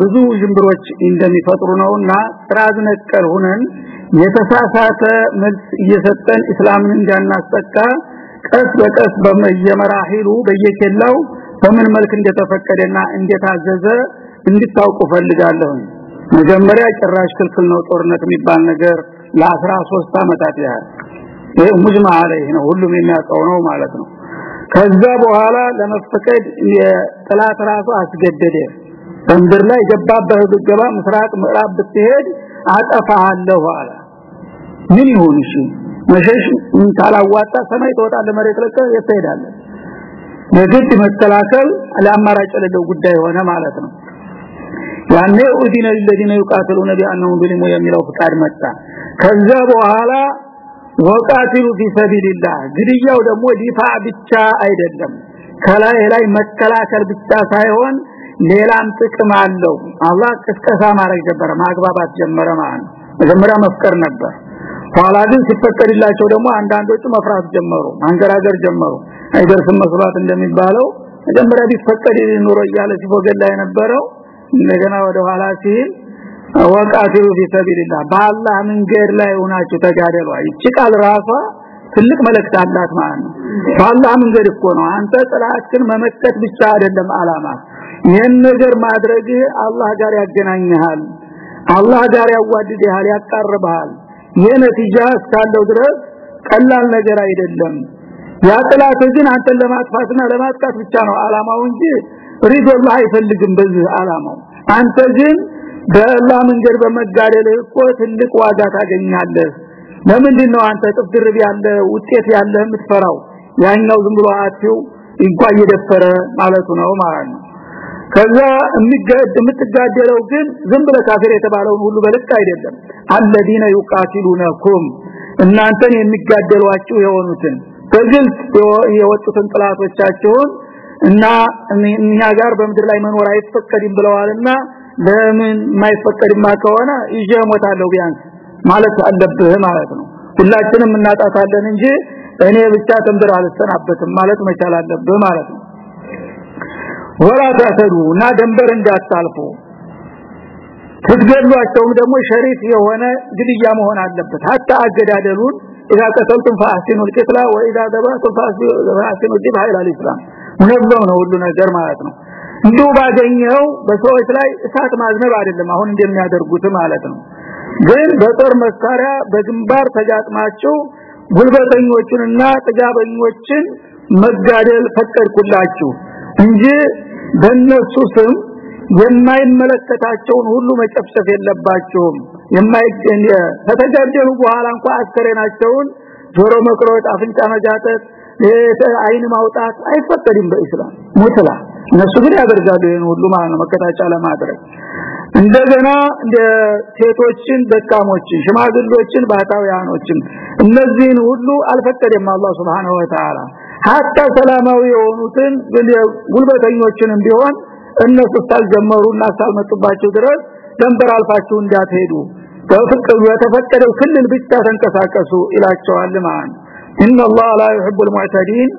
ብዙ ጅምብሮች እንደሚፈጥሩ ነውና ጥራዝ ነቀል ሆነን የተሳሳተ መልስ እየሰጠን እስላምን እንዳናስጠቃ ቀስ በቀስ በየመራሂሉ በየኬላው በምን መልክ እንደተፈቀደና እንደታዘዘ እንድታውቁ ፈልጋለሁ መጀመሪያ ጭራሽ ክልክል ነው ጦርነት የሚባል ነገር ለ13 አመታት ያህል። ይሄ ሙጅማ አለይህ ነው ሁሉም የሚያውቀው ነው ማለት ነው ከዛ በኋላ ለመፈቀድ የጥላት ራሱ አስገደደ። በምድር ላይ ገባበህ ብገባ ምስራቅ ምዕራብ ብትሄድ አጠፋሃለሁ አለ። ምን ይሁን እሺ? መሸሽ ሰማይ ትወጣለህ መሬት ለቀ የትሄዳለህ የግድ መከላከል ለአማራጭ የሌለው ጉዳይ ሆነ ማለት ነው። ያኔ ኡዲነ ለዲነ ይቃተሉነ ቢአንሁም ቢልሙ የሚለው ፍቃድ መጣ። ከዛ በኋላ ወቃቲሉ ፊ ሰቢልላህ። ግድያው ደግሞ ዲፋ ብቻ አይደለም። ከላይ ላይ መከላከል ብቻ ሳይሆን ሌላም ጥቅም አለው። አላህ ቅስቀሳ ማድረግ ጀመረ ማግባባት ጀመረ ማለት መጀመሪያ መፍቀር ነበር። ኋላ ግን ሲፈቀድላቸው ደግሞ አንዳንዶቹ መፍራት ጀመሩ ማንገራገር ጀመሩ። አይደርስም መስሏት እንደሚባለው መጀመሪያ ቢፈቀድ ኑሮ እያለ ሲፎገላ የነበረው እንደገና ወደ ኋላ ሲል ወቃቲሉ ፊ ሰቢልላህ። በአላህ መንገድ ላይ ሆናችሁ ተጋደሉ። ይቺ ቃል ራሷ ትልቅ መልእክት አላት ማለት ነው። በአላህ መንገድ እኮ ነው። አንተ ጥላትን መመከት ብቻ አይደለም አላማ ይህን ነገር ማድረግ አላህ ጋር ያገናኝሃል። አላህ ጋር ያዋድድሃል ያቃርብሃል። ይህ ነቲጃ እስካለው ድረስ ቀላል ነገር አይደለም። ያ ጥላት ግን አንተን ለማጥፋትና ለማጥቃት ብቻ ነው አላማው እንጂ ሪዶላህ አይፈልግም በዚህ አላማው አንተ ግን በአላህ መንገድ በመጋደል እኮ ትልቅ ዋጋ ታገኛለህ። ለምንድን ነው አንተ ጥፍድርብ ያለ ውጤት ያለ የምትፈራው? ያኛው ዝም ብሎ አጥፊው እንኳን እየደፈረ ማለቱ ነው ማለት ነው። ከዛ የሚጋድ የምትጋደለው ግን ዝም ብለ ካፊር የተባለውን ሁሉ በልክ አይደለም። አለዲነ ይቃቲሉነኩም እናንተን የሚጋደሏችሁ የሆኑትን በግልጽ የወጡትን ጥላቶቻቸውን እና እኛ ጋር በምድር ላይ መኖር አይፈቀድም ብለዋልና ለምን ማይፈቀድማ ከሆነ ይዤ ሞታለሁ ቢያንስ ማለት አለብህ ማለት ነው ሁላችንም እናጣታለን እንጂ እኔ ብቻ ተምድር አልሰናበትም ማለት መቻል አለብህ ማለት ነው ወላ ታተዱ እና ደንበር እንዳታልፉ ትገድሏቸውም ደግሞ ሸሪፍ የሆነ ግድያ መሆን አለበት ሀታ አገዳደሉን اذا قتلتم فاحسنوا القتل واذا ذبحتم فاحسنوا الذبح الى الاسلام ሙነዘም ነው ሁሉ ነገር ማለት ነው እንዲሁ ባገኘው በሰዎች ላይ እሳት ማዝነብ አይደለም አሁን እንደሚያደርጉት ማለት ነው። ግን በጦር መሳሪያ በግንባር ተጋጥማቸው ጉልበተኞችንና ጥጋበኞችን መጋደል ፈቀድኩላችሁ እንጂ በእነሱ ስም የማይመለከታቸውን ሁሉ መጨፍጨፍ የለባቸውም የማይገኝ ከተጋደሉ በኋላ እንኳን አስከሬናቸውን ጆሮ መቅረጥ አፍንጫ መጃጠት አይን ማውጣት አይፈቀድም በእስላም ሙትላ። እነሱ ግን ያደርጋሉ ይሄን ሁሉ ማለት ነው መከታቻ ለማድረግ። እንደገና እንደ ሴቶችን ደካሞችን ሽማግሎችን ባታውያኖችን እነዚህን ሁሉ አልፈቀደም አላህ Subhanahu Wa Ta'ala ሀታ ሰላማዊ የሆኑትን ጉልበተኞችንም ቢሆን እነሱ ሳልጀመሩና ሳልመጡባቸው ድረስ ደንበር አልፋችሁ እንዳትሄዱ። በፍቅር የተፈቀደው ክልል ብቻ ተንቀሳቀሱ ይላቸዋል ማለት ኢነላህ ላ ይሁቡል ሙዕተዲን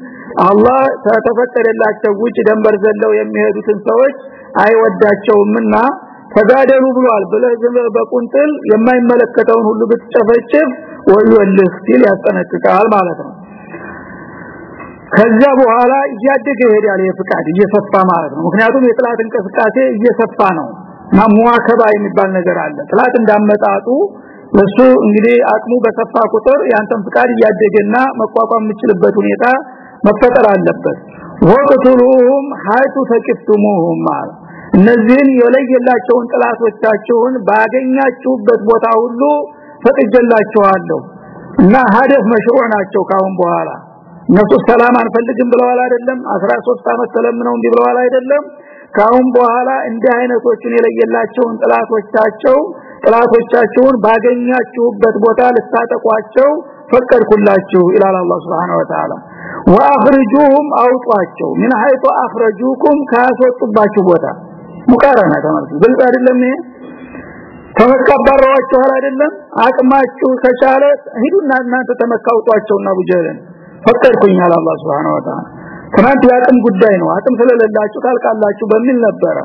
አላህ ተፈቀደላቸው ውጭ ደንበር ዘለው የሚሄዱትን ሰዎች አይወዳቸውምና ተጋደሉ ብሏል በለዘም በቁንጥል የማይመለከተውን ሁሉ ብትጨፈጭፍ ወይወልህ ሲል ያስጠነቅቃል ማለት ነው። ከዛ በኋላ እያደገ ይሄዳል የፍቃድ እየሰፋ ማለት ነው። ምክንያቱም የጥላት እንቅስቃሴ እየሰፋ ነው። ማሙዋከባ የሚባል ነገር አለ። ጥላት እንዳመጣጡ እሱ እንግዲህ አቅሙ በሰፋ ቁጥር ያንተን ፍቃድ እያደገና መቋቋም የምችልበት ሁኔታ መፈጠር አለበት። ወቅቱሉሁም ሀይቱ ተቅፍቱሙሁም ማለት እነዚህን የለየላቸውን ጥላቶቻቸውን ባገኛችሁበት ቦታ ሁሉ ፈቅጀላችኋለሁ እና ሀደፍ መሽሮ ናቸው ካሁን በኋላ። እነሱ ሰላም አንፈልግም ብለዋል አይደለም? 13 አመት ተለምነው እንዲህ ብለዋል አይደለም? ካሁን በኋላ እንዲህ አይነቶችን የለየላቸውን ጥላቶቻቸው ጥላቶቻችሁን ባገኛችሁበት ቦታ ልታጠቋቸው ፈቀድኩላችሁ ይላል አላህ Subhanahu Wa Ta'ala واخرجوهم አውጧቸው። ምን حيث اخرجوكم ካስወጡባችሁ ቦታ። ሙቃረና ተማርኩ ግልጽ አይደለም ይሄ? ተመካባራዋችኋል አይደለም? አቅማችሁ ከቻለ ሂዱና እናንተ ተመካውጧቸውና ቡጀለን ፈቀድኩኛል አላህ Subhanahu Wa Ta'ala ትናንት የአቅም ጉዳይ ነው። አቅም ስለሌላችሁ ታልቃላችሁ በሚል ነበረ።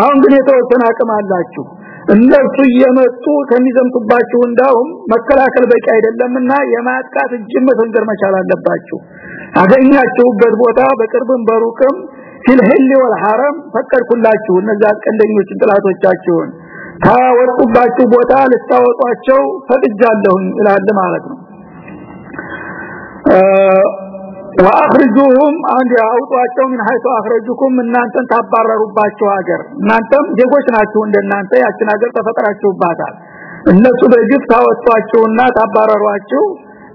አሁን ግን የተወሰነ አቅም አላችሁ። እነሱ እየመጡ ከሚዘምቱባችሁ እንዳውም መከላከል በቂ አይደለምና የማጥቃት እጅ መሰንዘር መቻል አለባችሁ። አገኛችሁበት ቦታ በቅርብም በሩቅም ፊልህል ወልሐረም ፈቀድኩላችሁ እነዛ ቀንደኞች ጥላቶቻችሁን። ታወጡባችሁ ቦታ ልታወጧቸው ፈቅጃለሁኝ ይላል ማለት ነው واخرجوهم አንድ ያውጧቸው ምን ሀይቶ አخرجكم እናንተን ታባረሩባቸው ሀገር። እናንተም ዜጎች ናችሁ እንደናንተ ያችን ሀገር ተፈጥራችሁባታል። እነሱ በግፍ ታወጧቸውና ታባረሯቸው።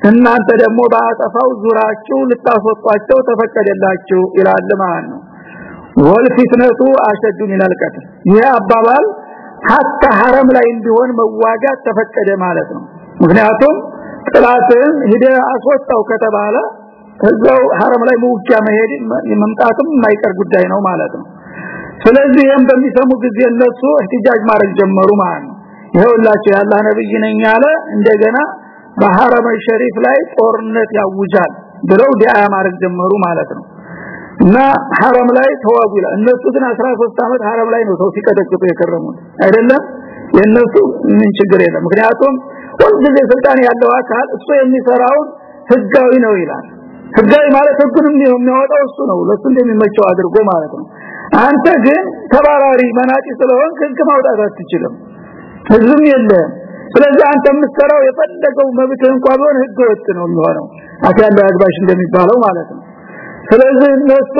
እናንተ ደግሞ ባጠፋው ዙራችሁ ልታስወጧቸው ተፈቀደላችሁ ይላል ማለት ነው። ወልፍትነቱ አሸዱ من القتل ይህ አባባል ሐታ حرم ላይ እንዲሆን መዋጋት ተፈቀደ ማለት ነው። ምክንያቱም ጥላትን ሂደ አስወጣው ከተባለ እዛው ሐረም ላይ ሙውቂያ መሄድ መምጣትም የማይቀር ጉዳይ ነው ማለት ነው። ስለዚህ ይሄን በሚሰሙ ጊዜ እነሱ እህትጃጅ ማድረግ ጀመሩ ማለት ነው። ይሄውላችሁ ያላህ ነብይ ነኝ አለ። እንደገና በሐረም ሸሪፍ ላይ ጦርነት ያውጃል ብለው ዲያ ማድረግ ጀመሩ ማለት ነው። እና ሐረም ላይ ተዋጉ ይላል። እነሱ ግን 13 አመት ሐረም ላይ ነው ሰው ሲቀጠቅጡ የከረሙት። አይደለም? የነሱ ምን ችግር የለም። ምክንያቱም ሁልጊዜ ስልጣን ያለው አካል እሱ የሚሰራውን ህጋዊ ነው ይላል ህጋዊ ማለት ህጉንም የሚያወጣው እሱ ነው። ለሱ እንደሚመቸው አድርጎ ማለት ነው። አንተ ግን ተባራሪ መናጢ ስለሆን ህግ ማውጣት አትችልም። ህዝብም የለም ስለዚህ አንተ የምትሰራው የፈለገው መብት እንኳን ቢሆን ህገ ወጥ ነው የሚሆነው። አካል አግባሽ እንደሚባለው ማለት ነው። ስለዚህ እነሱ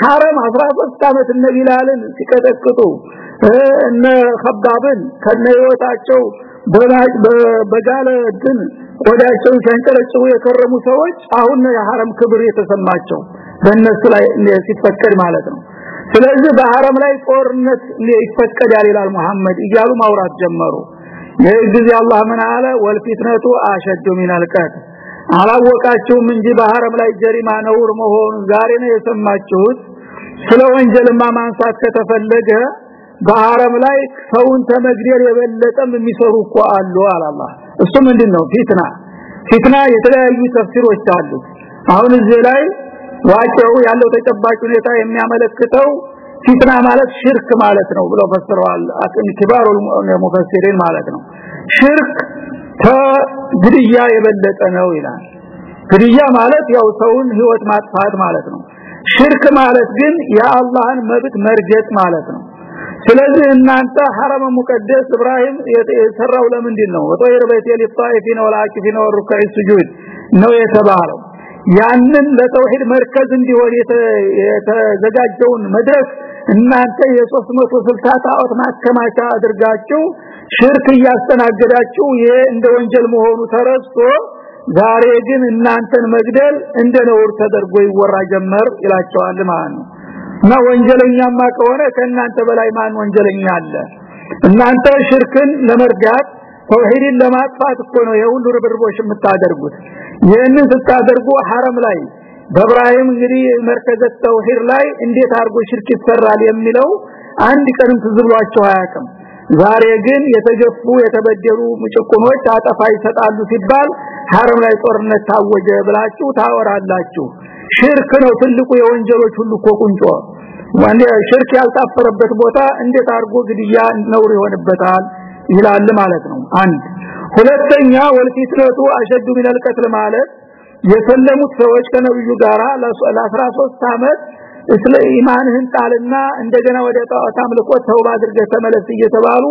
ሐረም 13 አመት እነ ሲቀጠቅጡ እነ ከባብን ከነ ህይወታቸው በጋለ ድን ቆዳቸውን ሲያንጨረጭሩ የከረሙ ሰዎች አሁን የሐረም ክብር የተሰማቸው። በእነሱ ላይ ሲፈቀድ ማለት ነው። ስለዚህ በሐረም ላይ ጦርነት ይፈቀዳል ይላል መሐመድ እያሉ ማውራት ጀመሩ። ይህ ጊዜ አላህ ምን አለ? ወልፊትነቱ አሸዱ ሚነል ቀትል አላወቃችሁም እንጂ በሐረም ላይ ጀሪማ ነውር መሆኑን ዛሬ ነው የሰማችሁት። ስለ ወንጀልማ ማንሳት ከተፈለገ በሐረም ላይ ሰውን ተመግደል የበለጠም የሚሰሩ እኮ አሉ አላህ እሱ ምንድነው? ፊትና ፊትና የተለያዩ ተፍሲሮች አሉ። አሁን እዚህ ላይ ዋቂው ያለው ተጨባጭ ሁኔታ የሚያመለክተው ፊትና ማለት ሽርክ ማለት ነው ብለው ፈስረዋል። አቅም kibaru ሙፈሲሪን ማለት ነው። ሽርክ ከግድያ የበለጠ ነው ይላል። ግድያ ማለት ያው ሰውን ህይወት ማጥፋት ማለት ነው። ሽርክ ማለት ግን የአላህን መብት መርገጥ ማለት ነው ስለዚህ እናንተ ሐረም ሙቀደስ ኢብራሂም የሰራው ለምንድን ነው ወጦይር በይቴል ጣይፊን ወላቂፊን ወሩከዕ ስጁድ ነው የተባለው። ያንን ለተውሂድ መርከዝ እንዲሆን የተዘጋጀውን መድረክ እናንተ የ360 ጣዖት ማከማቻ አድርጋችሁ ሽርክ እያስተናገዳችሁ ይሄ እንደ ወንጀል መሆኑ ተረስቶ ዛሬ ግን እናንተን መግደል እንደ ነውር ተደርጎ ይወራ ጀመር ይላቸዋል ማለት ነው እና ወንጀለኛማ ከሆነ ከእናንተ በላይ ማን ወንጀለኛ አለ? እናንተ ሽርክን ለመርዳት ተውሂድን ለማጥፋት እኮ ነው የሁሉ ርብርቦች የምታደርጉት። ይህንን ስታደርጉ ሐረም ላይ በእብራሂም እንግዲህ መርከዘ ተውሂድ ላይ እንዴት አድርጎ ሽርክ ይሰራል የሚለው አንድ ቀንም ትዝብሏቸው አያውቅም። ዛሬ ግን የተገፉ የተበደሉ ምጭቁኖች አጠፋ ይሰጣሉ ሲባል ሐረም ላይ ጦርነት ታወጀ ብላችሁ ታወራላችሁ ሽርክ ነው ትልቁ የወንጀሎች ሁሉ እኮ ቁንጮ። ወንደ ሽርክ ያልታፈረበት ቦታ እንዴት አድርጎ ግድያ ነውር ይሆንበታል ይላል ማለት ነው። አንድ ሁለተኛ ወልፊትነቱ አሸዱ ሚነል ቀትል ማለት የሰለሙት ሰዎች ከነብዩ ጋራ ለ13 አመት እስለ ኢማንህን ጣልና እንደገና ወደ ጣዖት አምልኮ ተውባ አድርገህ ተመለስ እየተባሉ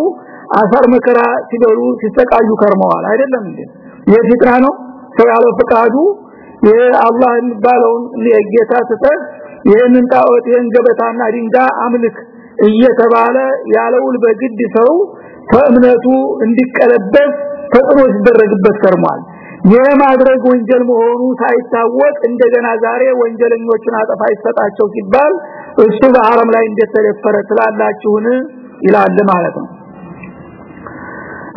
አፈር መከራ ሲበሉ ሲሰቃዩ ከርመዋል። አይደለም እንዴ? የፊጥራ ነው? ሰው ያለው ፈቃዱ የአላህ የሚባለውን የጌታ ተሰጥ ይህንን ጣዖት ይህን ገበታና ድንጋ አምልክ እየተባለ ያለውል በግድ ሰው ከእምነቱ እንዲቀለበስ ተጥሮ ሲደረግበት ከርሟል። የማድረግ ወንጀል መሆኑ ሳይታወቅ እንደገና ዛሬ ወንጀለኞችን አጠፋ ይሰጣቸው ሲባል እሱ በአረም ላይ እንደተደፈረ ስላላችሁን ይላል ማለት ነው።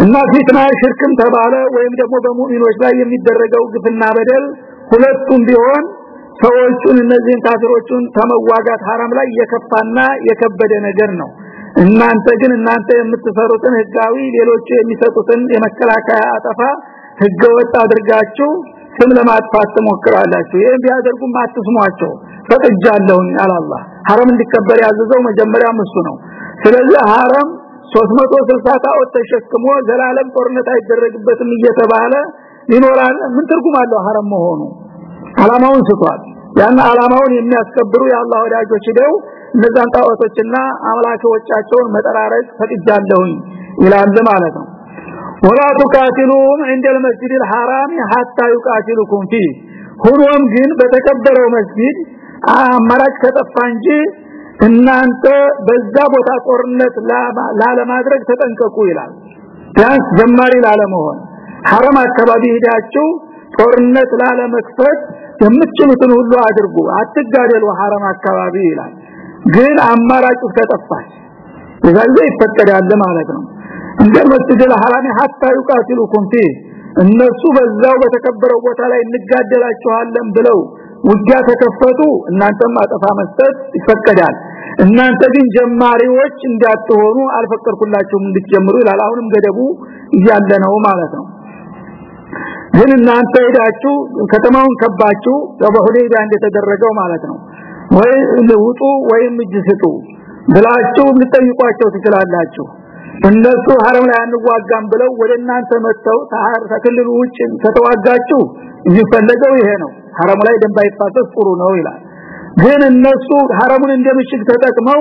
እና ፊትና ሽርክም ተባለ ወይም ደግሞ በሙእሚኖች ላይ የሚደረገው ግፍና በደል ሁለቱም ቢሆን ሰዎቹን እነዚህን ካፊሮቹን ተመዋጋት ሐራም ላይ የከፋና የከበደ ነገር ነው። እናንተ ግን እናንተ የምትሰሩትን ህጋዊ ሌሎቹ የሚሰጡትን የመከላከያ አጠፋ ህገወጥ አድርጋችሁ ስም ለማጥፋት ትሞክራላችሁ። ይሄን ቢያደርጉም አትስሟቸው። ፈቅጃለሁኝ አላህ። ሐረም እንዲከበር ያዘዘው መጀመሪያም እሱ ነው። ስለዚህ ሐረም 360 ጣዖት ተሸክሞ ዘላለም ጦርነት አይደረግበትም እየተባለ ይኖራል። ምን ትርጉም አለው ሐረም መሆኑ አላማውን ስቷል ያን አላማውን የሚያስከብሩ የአላህ ወዳጆች ደው እነዛን ጣዖቶችና አምላኮቻቸውን መጠራረቅ ፈቅጃለሁኝ ይላል ማለት ነው ወላ ተቃትሉም عند المسجد الحرام حتى يقاتلكم فيه ሆኖም ግን በተከበረው መስጊድ አማራጭ ከጠፋ እንጂ እናንተ በዛ ቦታ ጦርነት ላለማድረግ ተጠንቀቁ ይላል ቢያንስ ጀማሪ ላለመሆን ሐረም አካባቢ ሄዳችሁ ጦርነት ላለመክፈት የምትችሉትን ሁሉ አድርጉ። አትጋደሉ ሐረም አካባቢ ይላል። ግን አማራጭ ተጠፋች ይዛል ይፈቀዳል ማለት ነው። እንደ መስጂድ ሐራም hatta yuqatilukum እነሱ በዛው በተከበረው ቦታ ላይ እንጋደላችኋለን ብለው ውጊያ ተከፈቱ። እናንተም አጠፋ መስጠት ይፈቀዳል። እናንተ ግን ጀማሪዎች እንዳትሆኑ አልፈቀድኩላችሁም እንድትጀምሩ ይላል። አሁንም ገደቡ እያለ ነው ማለት ነው። ግን እናንተ ሄዳችሁ ከተማውን ከባችሁ በሁዴቢያ እንደተደረገው ማለት ነው። ወይ ልውጡ ወይም እጅ ብላችሁ ልጠይቋቸው ትችላላችሁ። እነሱ ሐረም ላይ አንዋጋም ብለው ወደ እናንተ መጥተው ከክልሉ ውጭ ከተዋጋችሁ የሚፈለገው ይሄ ነው። ሐረም ላይ ደንብ አይፋሰስ ጥሩ ነው ይላል። ግን እነሱ ሐረሙን እንደምሽግ ተጠቅመው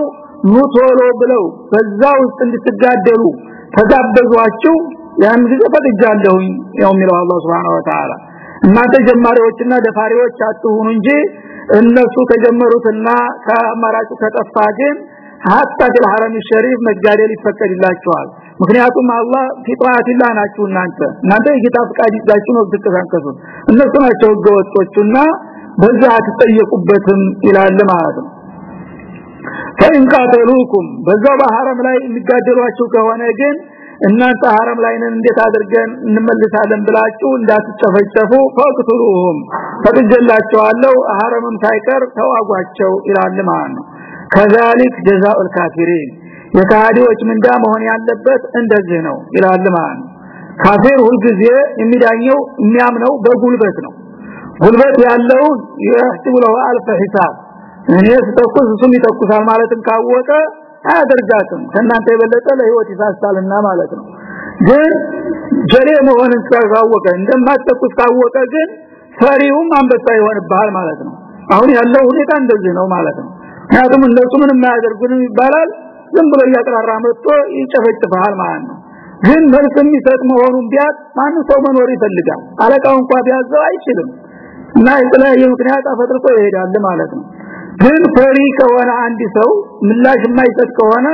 ኑቶሎ ብለው በዛ ውስጥ እንድትጋደሉ ተጋበዟችሁ ያን ጊዜ ፈቅጃለሁኝ ያው የሚለው አላህ Subhanahu Wa Ta'ala እናንተ ጀማሪዎችና ደፋሪዎች አትሁኑ እንጂ እነሱ ከጀመሩትና ከአማራጩ ከጠፋ ግን ሀታ الحرم الشريف መጋደል ይፈቀድላችኋል ምክንያቱም አላህ ፊጥራቲላ ናችሁ እናንተ እናንተ የጌታ ፍቃድ ይዛችሁ ነው ትተሳከሱት እነሱ ናቸው ህገወጦቹና በዛ አትጠየቁበትም ይላል ማለት ነው ፈኢን ቃተሉኩም በዛው በሐረም ላይ የሚጋደሏችሁ ከሆነ ግን እናንተ ሐረም ላይ ነን እንዴት አድርገን እንመልሳለን ብላችሁ እንዳትጨፈጨፉ ፈቅቱሉሁም ፈቅጀላችኋለሁ ሐረምም ሳይቀር ተዋጓቸው ይላል ማለት ነው። ከዛሊክ ጀዛኡል ካፊሪን የካዲዎች ምንዳ መሆን ያለበት እንደዚህ ነው ይላል ማለት ነው። ካፊር ሁልጊዜ የሚዳኘው የሚያምነው በጉልበት ነው። ጉልበት ያለው ይህትብለው አልፈ ሂሳብ እኔ ስተኩስ እሱም ይተኩሳል ማለትም ካወቀ አያደርጋትም። ከናንተ የበለጠ ለህይወት ይሳሳልና ማለት ነው። ግን ጀሌ መሆንን ካወቀ እንደማትተኩስ ካወቀ ግን ፈሪውም አንበሳ ይሆንብሃል ማለት ነው። አሁን ያለው ሁኔታ እንደዚህ ነው ማለት ነው። ምክንያቱም እነሱ ምንም የማያደርጉንም ይባላል። ዝም ብሎ እያቀራራ መጥቶ ይጨፈጭፋል ማለት ነው። ግን መልስ የሚሰጥ መሆኑን ቢያት ማን ሰው መኖር ይፈልጋል። አለቃው እንኳን ቢያዘው አይችልም። እና የተለያየ ምክንያት አፈጥርቶ ይሄዳል ማለት ነው ግን ፈሪ ከሆነ አንድ ሰው ምላሽ የማይሰጥ ከሆነ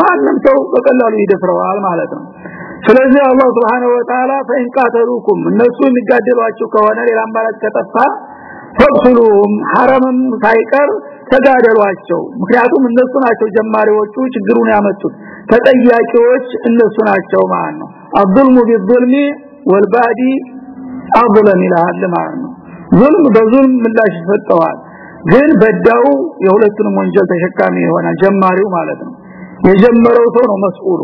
ማንም ሰው በቀላሉ ይደፍረዋል ማለት ነው። ስለዚህ አላህ Subhanahu Wa Ta'ala ፈንቃተሩኩም እነሱ የሚጋደሏቸው ከሆነ ሌላ አማራጭ ከጠፋ ፈቅሱሉም ሐረምም ሳይቀር ተጋደሏቸው። ምክንያቱም እነሱ ናቸው ጀማሪዎቹ ችግሩን ያመጡት። ተጠያቂዎች እነሱ ናቸው ማለት ነው። አብዱልሙ ቢልሚ ወልባዲ አብለም ይላል ማለት ነው። ظلم በظلم ምላሽ ይሰጠዋል ግን በዳው የሁለቱንም ወንጀል ተሸካሚ የሆነ ጀማሪው ማለት ነው። የጀመረው ሰው ነው መስኡሉ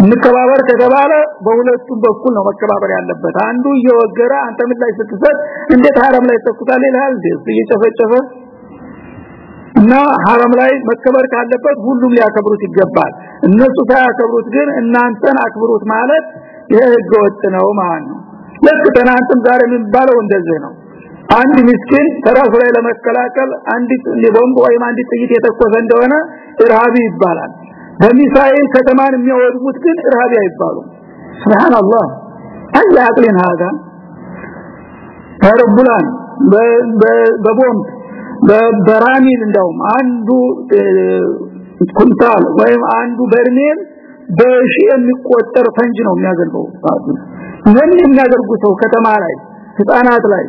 እንከባበር ከተባለ በሁለቱም በኩል ነው መከባበር ያለበት። አንዱ እየወገረ አንተ ምላሽ ስትሰጥ እንዴት ሐረም ላይ ተኩታል ይላል ደስ እየጨፈጨፈ እና ሐረም ላይ መከበር ካለበት ሁሉም ሊያከብሩት ይገባል። እነሱ ሳያከብሩት ግን እናንተን አክብሩት ማለት ይሄ ህገወጥ ነው ማለት ነው። ልክ ትናንትም ዛሬ የሚባለው እንደዚህ ነው አንድ ምስኪን ተራሱ ላይ ለመከላከል አንዲት ቦምብ ወይም አንዲት ጥይት የተኮሰ እንደሆነ ኢርሃቢ ይባላል በሚሳኤል ከተማን የሚያወድሙት ግን ኢርሃቢ አይባሉ ሱብሃንአላህ አይ አቅልን هذا ተረቡላን በቦምብ በበራሚል እንደውም አንዱ ኩንታል ወይም አንዱ በርሜል በሺ የሚቆጠር ፈንጅ ነው የሚያዘልበው ምን የሚያደርጉ ሰው ከተማ ላይ ህፃናት ላይ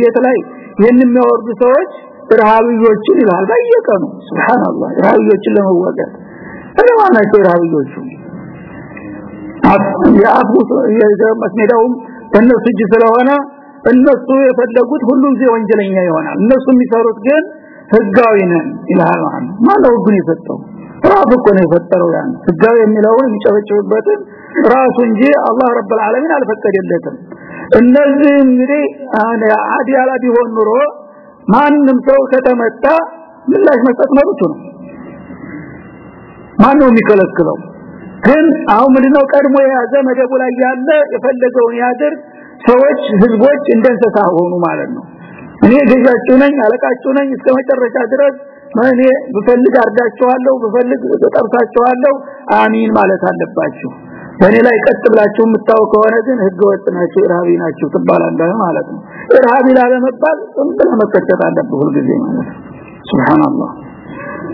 ቤት ላይ ይህን የሚያወርዱ ሰዎች ረሃብዮችን ይላል በየቀኑ ሱብሃንአላህ ረሃብዮችን ለመወገድ እነማናቸው ረሃብዮቹ ያፉ መስሜዳውም በእነሱ እጅ ስለሆነ እነሱ የፈለጉት ሁሉም ጊዜ ወንጀለኛ ይሆናል እነሱ የሚሰሩት ግን ህጋዊ ነን ይላል ማነው ህጉን የሰጠው ራሱ እኮ ነው የፈጠረው ያን ህጋዊ የሚለውን የሚጨበጭብበትን ራሱ እንጂ አላህ ረብ العالمين አልፈቀደለትም እነዚህ እንግዲህ አዲያላ ቢሆን ኑሮ ማንም ሰው ከተመታ ምላሽ መስጠት መብቱ ነው። ማን ነው የሚከለክለው? ግን አሁን ምንድነው ቀድሞ የያዘ መደቡ ላይ ያለ የፈለገውን ያድር? ሰዎች ህዝቦች እንደንሰሳ ሆኑ ማለት ነው። እኔ ገዣችሁ ነኝ አለቃችሁ ነኝ እስከ መጨረሻ ድረስ ማኔ ብፈልግ አርዳቸዋለሁ ብፈልግ ተጠርሳቸዋለሁ አሚን ማለት አለባችሁ በእኔ ላይ ቀጥ ብላችሁ የምታው ከሆነ ግን ህገ ወጥ ናችሁ إرهابي ናችሁ ትባላለህ ማለት ነው። ኢርሃቢ ላለመባል ጥምጥና መከተት አለብህ ሁልጊዜ ማለት ሱብሃንአላህ።